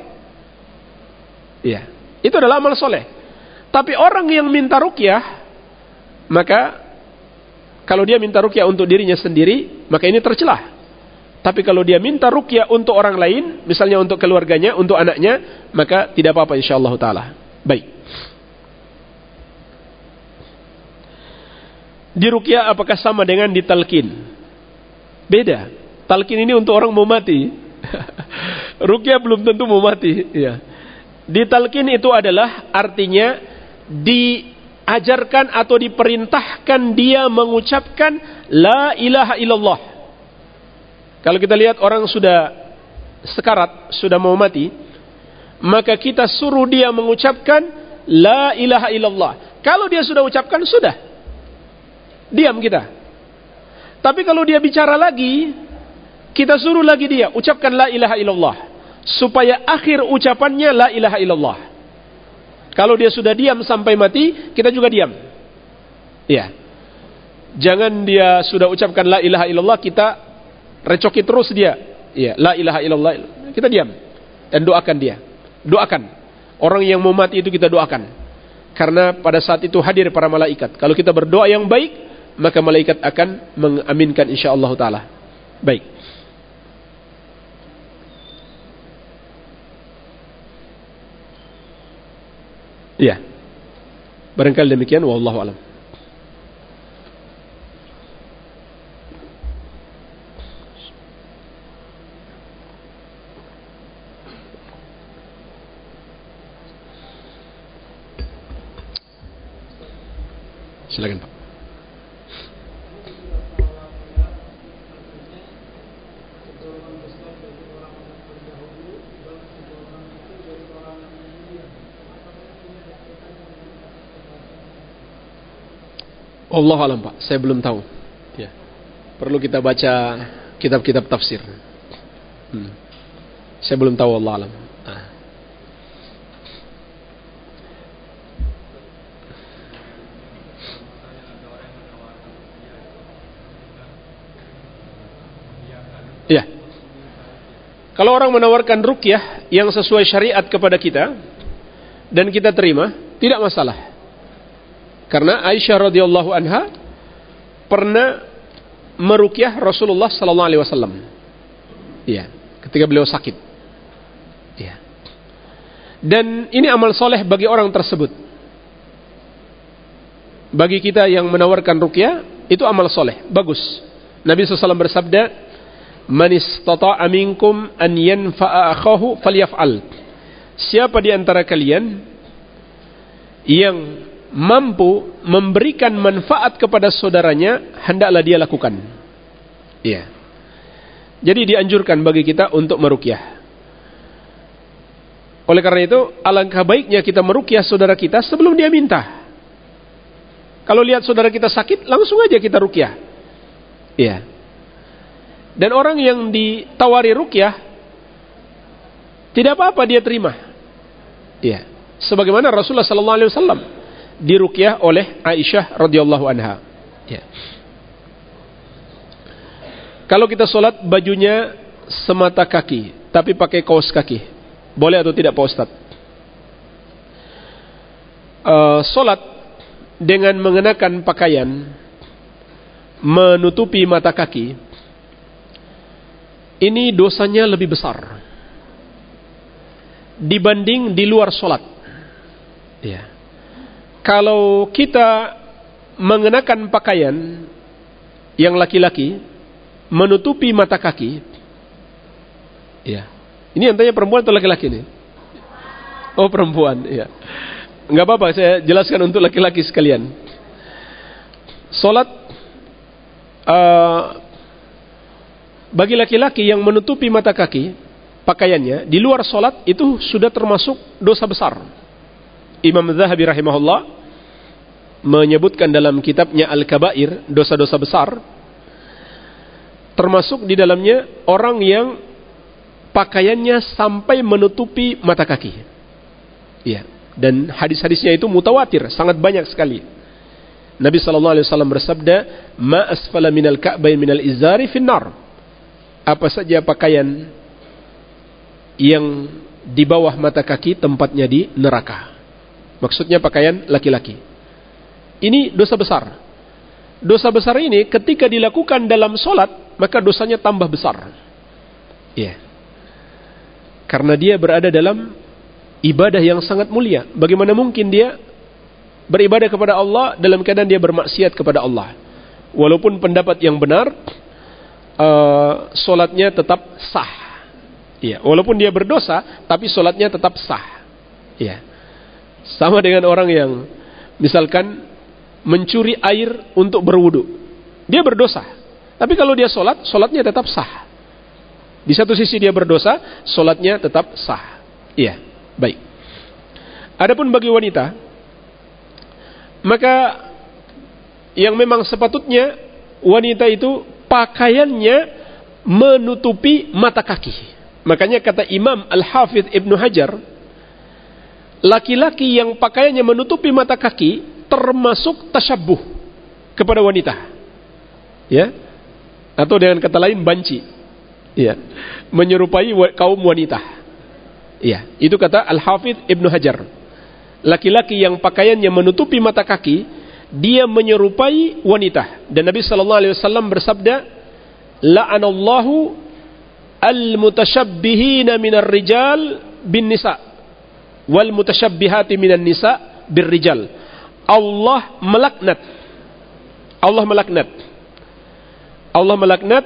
A: Iya, itu adalah amal soleh. Tapi orang yang minta rukyah, maka kalau dia minta rukyah untuk dirinya sendiri, maka ini tercelah. Tapi kalau dia minta rukyah untuk orang lain, misalnya untuk keluarganya, untuk anaknya, maka tidak apa-apa insyaallah taala. Baik. di rukyah apakah sama dengan di talqin? Beda. Talqin ini untuk orang mau mati. [LAUGHS] rukyah belum tentu mau mati. Ya. Di talqin itu adalah artinya diajarkan atau diperintahkan dia mengucapkan la ilaha illallah. Kalau kita lihat orang sudah sekarat, sudah mau mati, maka kita suruh dia mengucapkan la ilaha illallah. Kalau dia sudah ucapkan sudah diam kita. Tapi kalau dia bicara lagi, kita suruh lagi dia ucapkan la ilaha illallah supaya akhir ucapannya la ilaha illallah. Kalau dia sudah diam sampai mati, kita juga diam. Ya. Jangan dia sudah ucapkan la ilaha illallah kita recoki terus dia. Ya, la ilaha illallah. Kita diam dan doakan dia. Doakan. Orang yang mau mati itu kita doakan. Karena pada saat itu hadir para malaikat. Kalau kita berdoa yang baik, maka malaikat akan mengaminkan insyaallah taala. Baik. Ya. Barangkali demikian wallahu alam. Silakan Pak. Allah alam Pak, saya belum tahu. Ya. Perlu kita baca kitab-kitab tafsir. Hmm. Saya belum tahu Allah alam. Ah. Ya. Kalau orang menawarkan rukyah yang sesuai syariat kepada kita dan kita terima, tidak masalah. Karena Aisyah radhiyallahu anha pernah merukyah Rasulullah sallallahu alaihi wasallam. Iya, ketika beliau sakit. Iya. Dan ini amal soleh bagi orang tersebut. Bagi kita yang menawarkan rukyah, itu amal soleh, bagus. Nabi SAW bersabda, Man istata'a minkum an yanfa'a akhahu falyaf'al. Siapa di antara kalian yang mampu memberikan manfaat kepada saudaranya, hendaklah dia lakukan. Iya. Jadi dianjurkan bagi kita untuk merukyah. Oleh karena itu, alangkah baiknya kita merukyah saudara kita sebelum dia minta. Kalau lihat saudara kita sakit, langsung aja kita rukyah. Iya. Dan orang yang ditawari rukyah, tidak apa-apa dia terima. Iya. Sebagaimana Rasulullah sallallahu alaihi wasallam dirukyah oleh Aisyah radhiyallahu anha. Ya. Kalau kita sholat bajunya semata kaki, tapi pakai kaos kaki, boleh atau tidak Pak Ustaz? Uh, sholat dengan mengenakan pakaian menutupi mata kaki, ini dosanya lebih besar dibanding di luar sholat. Ya kalau kita mengenakan pakaian yang laki-laki menutupi mata kaki, ya. Ini yang tanya perempuan atau laki-laki nih? Oh perempuan, ya. Enggak apa-apa, saya jelaskan untuk laki-laki sekalian. Salat uh, bagi laki-laki yang menutupi mata kaki pakaiannya di luar salat itu sudah termasuk dosa besar. Imam Zahabi rahimahullah menyebutkan dalam kitabnya Al-Kabair dosa-dosa besar termasuk di dalamnya orang yang pakaiannya sampai menutupi mata kaki. Iya, dan hadis-hadisnya itu mutawatir, sangat banyak sekali. Nabi sallallahu alaihi wasallam bersabda, "Ma asfala minal ka'bayn minal izari finnar." Apa saja pakaian yang di bawah mata kaki tempatnya di neraka. Maksudnya pakaian laki-laki. Ini dosa besar. Dosa besar ini ketika dilakukan dalam solat, maka dosanya tambah besar. Iya. Yeah. Karena dia berada dalam ibadah yang sangat mulia. Bagaimana mungkin dia beribadah kepada Allah dalam keadaan dia bermaksiat kepada Allah. Walaupun pendapat yang benar, uh, solatnya tetap sah. Iya, walaupun dia berdosa, tapi solatnya tetap sah. Iya. Sama dengan orang yang misalkan mencuri air untuk berwudu. Dia berdosa. Tapi kalau dia sholat, sholatnya tetap sah. Di satu sisi dia berdosa, sholatnya tetap sah. Iya, baik. Adapun bagi wanita, maka yang memang sepatutnya wanita itu pakaiannya menutupi mata kaki. Makanya kata Imam Al-Hafidh Ibnu Hajar, laki-laki yang pakaiannya menutupi mata kaki termasuk tasyabuh kepada wanita. Ya. Atau dengan kata lain banci. Ya. Menyerupai kaum wanita. Ya, itu kata Al-Hafidh Ibnu Hajar. Laki-laki yang pakaiannya menutupi mata kaki, dia menyerupai wanita. Dan Nabi sallallahu alaihi wasallam bersabda, la'anallahu al-mutasyabbihina minar rijal bin nisa wal mutasyabbihati minan nisa bir rijal. Allah melaknat Allah melaknat Allah melaknat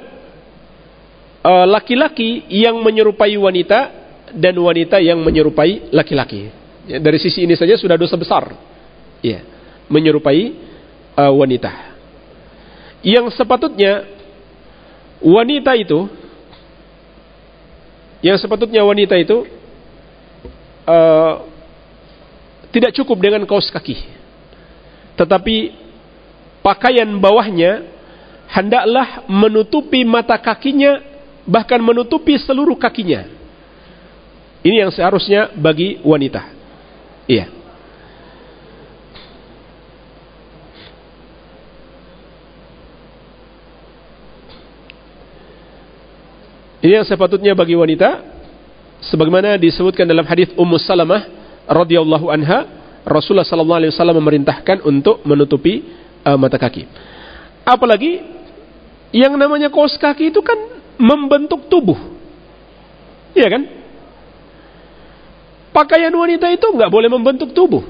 A: uh, laki-laki yang menyerupai wanita dan wanita yang menyerupai laki-laki. Ya, dari sisi ini saja sudah dosa besar. Ya, menyerupai uh, wanita. Yang sepatutnya wanita itu yang sepatutnya wanita itu uh, tidak cukup dengan kaos kaki. Tetapi pakaian bawahnya hendaklah menutupi mata kakinya bahkan menutupi seluruh kakinya. Ini yang seharusnya bagi wanita. Iya. Ini yang sepatutnya bagi wanita sebagaimana disebutkan dalam hadis Ummu Salamah radhiyallahu anha, Rasulullah sallallahu alaihi wasallam memerintahkan untuk menutupi uh, mata kaki. Apalagi yang namanya kaos kaki itu kan membentuk tubuh. Iya kan? Pakaian wanita itu nggak boleh membentuk tubuh.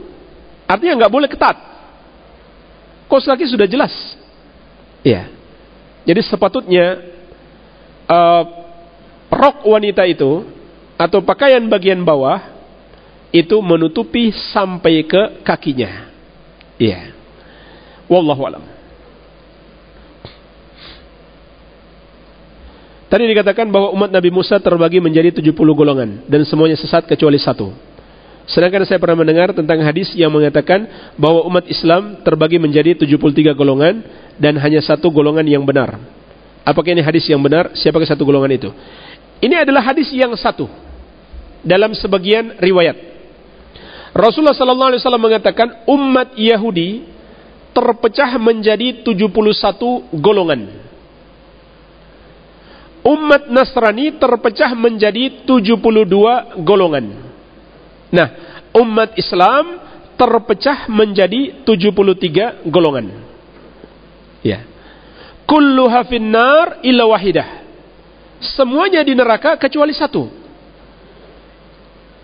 A: Artinya nggak boleh ketat. Kaos kaki sudah jelas. Iya. Jadi sepatutnya uh, rok wanita itu atau pakaian bagian bawah itu menutupi sampai ke kakinya. Iya. Wallahu alam. Tadi dikatakan bahwa umat Nabi Musa terbagi menjadi 70 golongan dan semuanya sesat kecuali satu. Sedangkan saya pernah mendengar tentang hadis yang mengatakan bahwa umat Islam terbagi menjadi 73 golongan dan hanya satu golongan yang benar. Apakah ini hadis yang benar? Siapakah satu golongan itu? Ini adalah hadis yang satu dalam sebagian riwayat. Rasulullah sallallahu alaihi wasallam mengatakan umat Yahudi terpecah menjadi 71 golongan umat Nasrani terpecah menjadi 72 golongan. Nah, umat Islam terpecah menjadi 73 golongan. Ya. Kulluha finnar illa wahidah. Semuanya di neraka kecuali satu.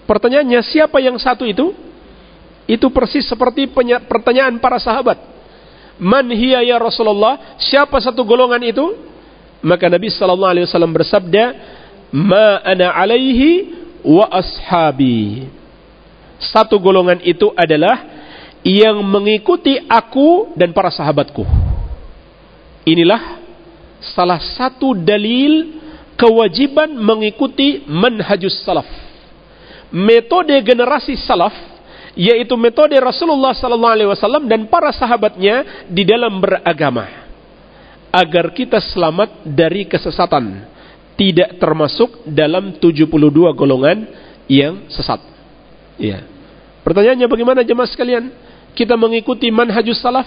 A: Pertanyaannya siapa yang satu itu? Itu persis seperti pertanyaan para sahabat. Man hiya ya Rasulullah? Siapa satu golongan itu? Maka Nabi sallallahu alaihi wasallam bersabda, "Ma ana alaihi wa ashabi." Satu golongan itu adalah yang mengikuti aku dan para sahabatku. Inilah salah satu dalil kewajiban mengikuti manhajus salaf. Metode generasi salaf yaitu metode Rasulullah sallallahu alaihi wasallam dan para sahabatnya di dalam beragama. Agar kita selamat dari kesesatan tidak termasuk dalam 72 golongan yang sesat. Ya. Pertanyaannya bagaimana jemaah sekalian? Kita mengikuti manhajus salaf?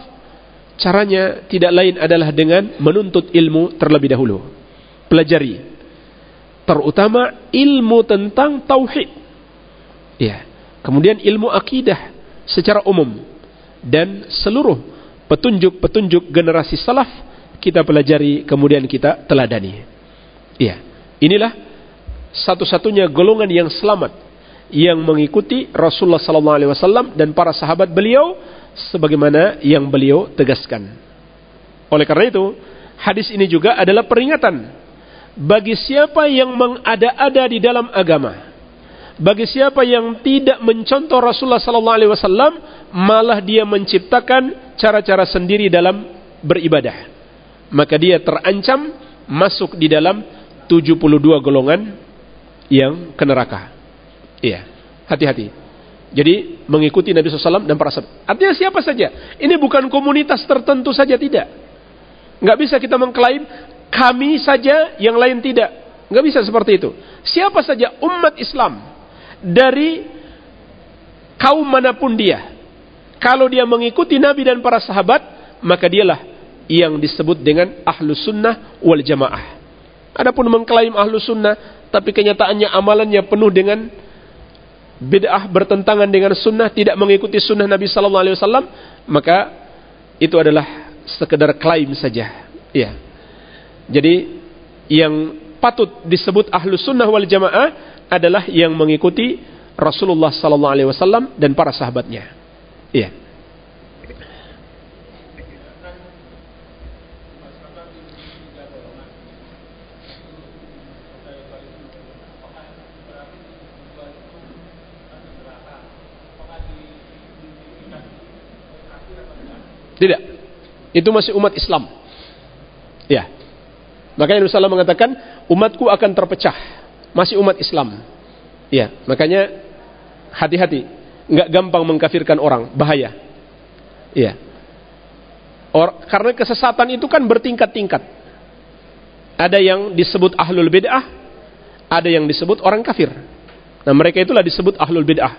A: Caranya tidak lain adalah dengan menuntut ilmu terlebih dahulu. Pelajari terutama ilmu tentang tauhid ya kemudian ilmu akidah secara umum dan seluruh petunjuk-petunjuk generasi salaf kita pelajari kemudian kita teladani. Iya. Inilah satu-satunya golongan yang selamat yang mengikuti Rasulullah sallallahu alaihi wasallam dan para sahabat beliau sebagaimana yang beliau tegaskan. Oleh karena itu, hadis ini juga adalah peringatan bagi siapa yang mengada-ada di dalam agama. Bagi siapa yang tidak mencontoh Rasulullah wasallam, malah dia menciptakan cara-cara sendiri dalam beribadah maka dia terancam masuk di dalam 72 golongan yang ke neraka. Iya, hati-hati. Jadi mengikuti Nabi SAW dan para sahabat. Artinya siapa saja. Ini bukan komunitas tertentu saja tidak. Nggak bisa kita mengklaim kami saja, yang lain tidak. Nggak bisa seperti itu. Siapa saja umat Islam dari kaum mana pun dia, kalau dia mengikuti Nabi dan para sahabat, maka dialah yang disebut dengan ahlu sunnah wal jamaah. Adapun mengklaim ahlu sunnah, tapi kenyataannya amalannya penuh dengan bid'ah bertentangan dengan sunnah, tidak mengikuti sunnah Nabi Sallallahu Alaihi Wasallam, maka itu adalah sekedar klaim saja. Ya. Jadi yang patut disebut ahlu sunnah wal jamaah adalah yang mengikuti Rasulullah sallallahu alaihi wasallam dan para sahabatnya. Iya. Tidak. Itu masih umat Islam. Ya. Makanya Rasulullah mengatakan, umatku akan terpecah. Masih umat Islam. Ya. Makanya hati-hati. Nggak gampang mengkafirkan orang. Bahaya. Ya. Or, karena kesesatan itu kan bertingkat-tingkat. Ada yang disebut ahlul bid'ah, ada yang disebut orang kafir. Nah mereka itulah disebut ahlul bid'ah.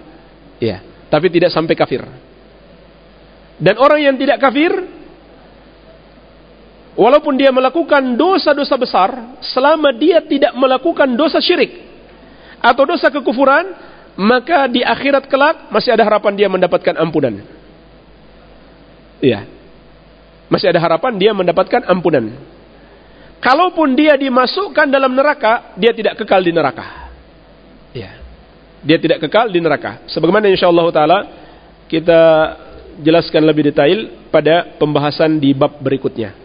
A: Ya, tapi tidak sampai kafir. Dan orang yang tidak kafir, walaupun dia melakukan dosa-dosa besar, selama dia tidak melakukan dosa syirik atau dosa kekufuran, maka di akhirat kelak masih ada harapan dia mendapatkan ampunan. Iya. Masih ada harapan dia mendapatkan ampunan. Kalaupun dia dimasukkan dalam neraka, dia tidak kekal di neraka. Ya. Dia tidak kekal di neraka. Sebagaimana insyaallah taala kita jelaskan lebih detail pada pembahasan di bab berikutnya.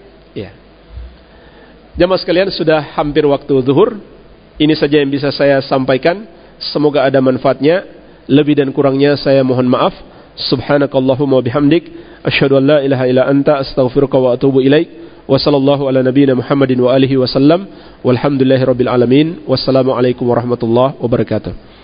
A: Jamaah sekalian sudah hampir waktu zuhur. Ini saja yang bisa saya sampaikan. Semoga ada manfaatnya. Lebih dan kurangnya saya mohon maaf. Subhanakallahumma bihamdik. Asyhadu an la ilaha illa anta astaghfiruka wa atubu ilaik. Wa sallallahu ala nabiyyina Muhammadin wa alihi wasallam. Walhamdulillahi rabbil alamin. Wassalamualaikum warahmatullahi wabarakatuh.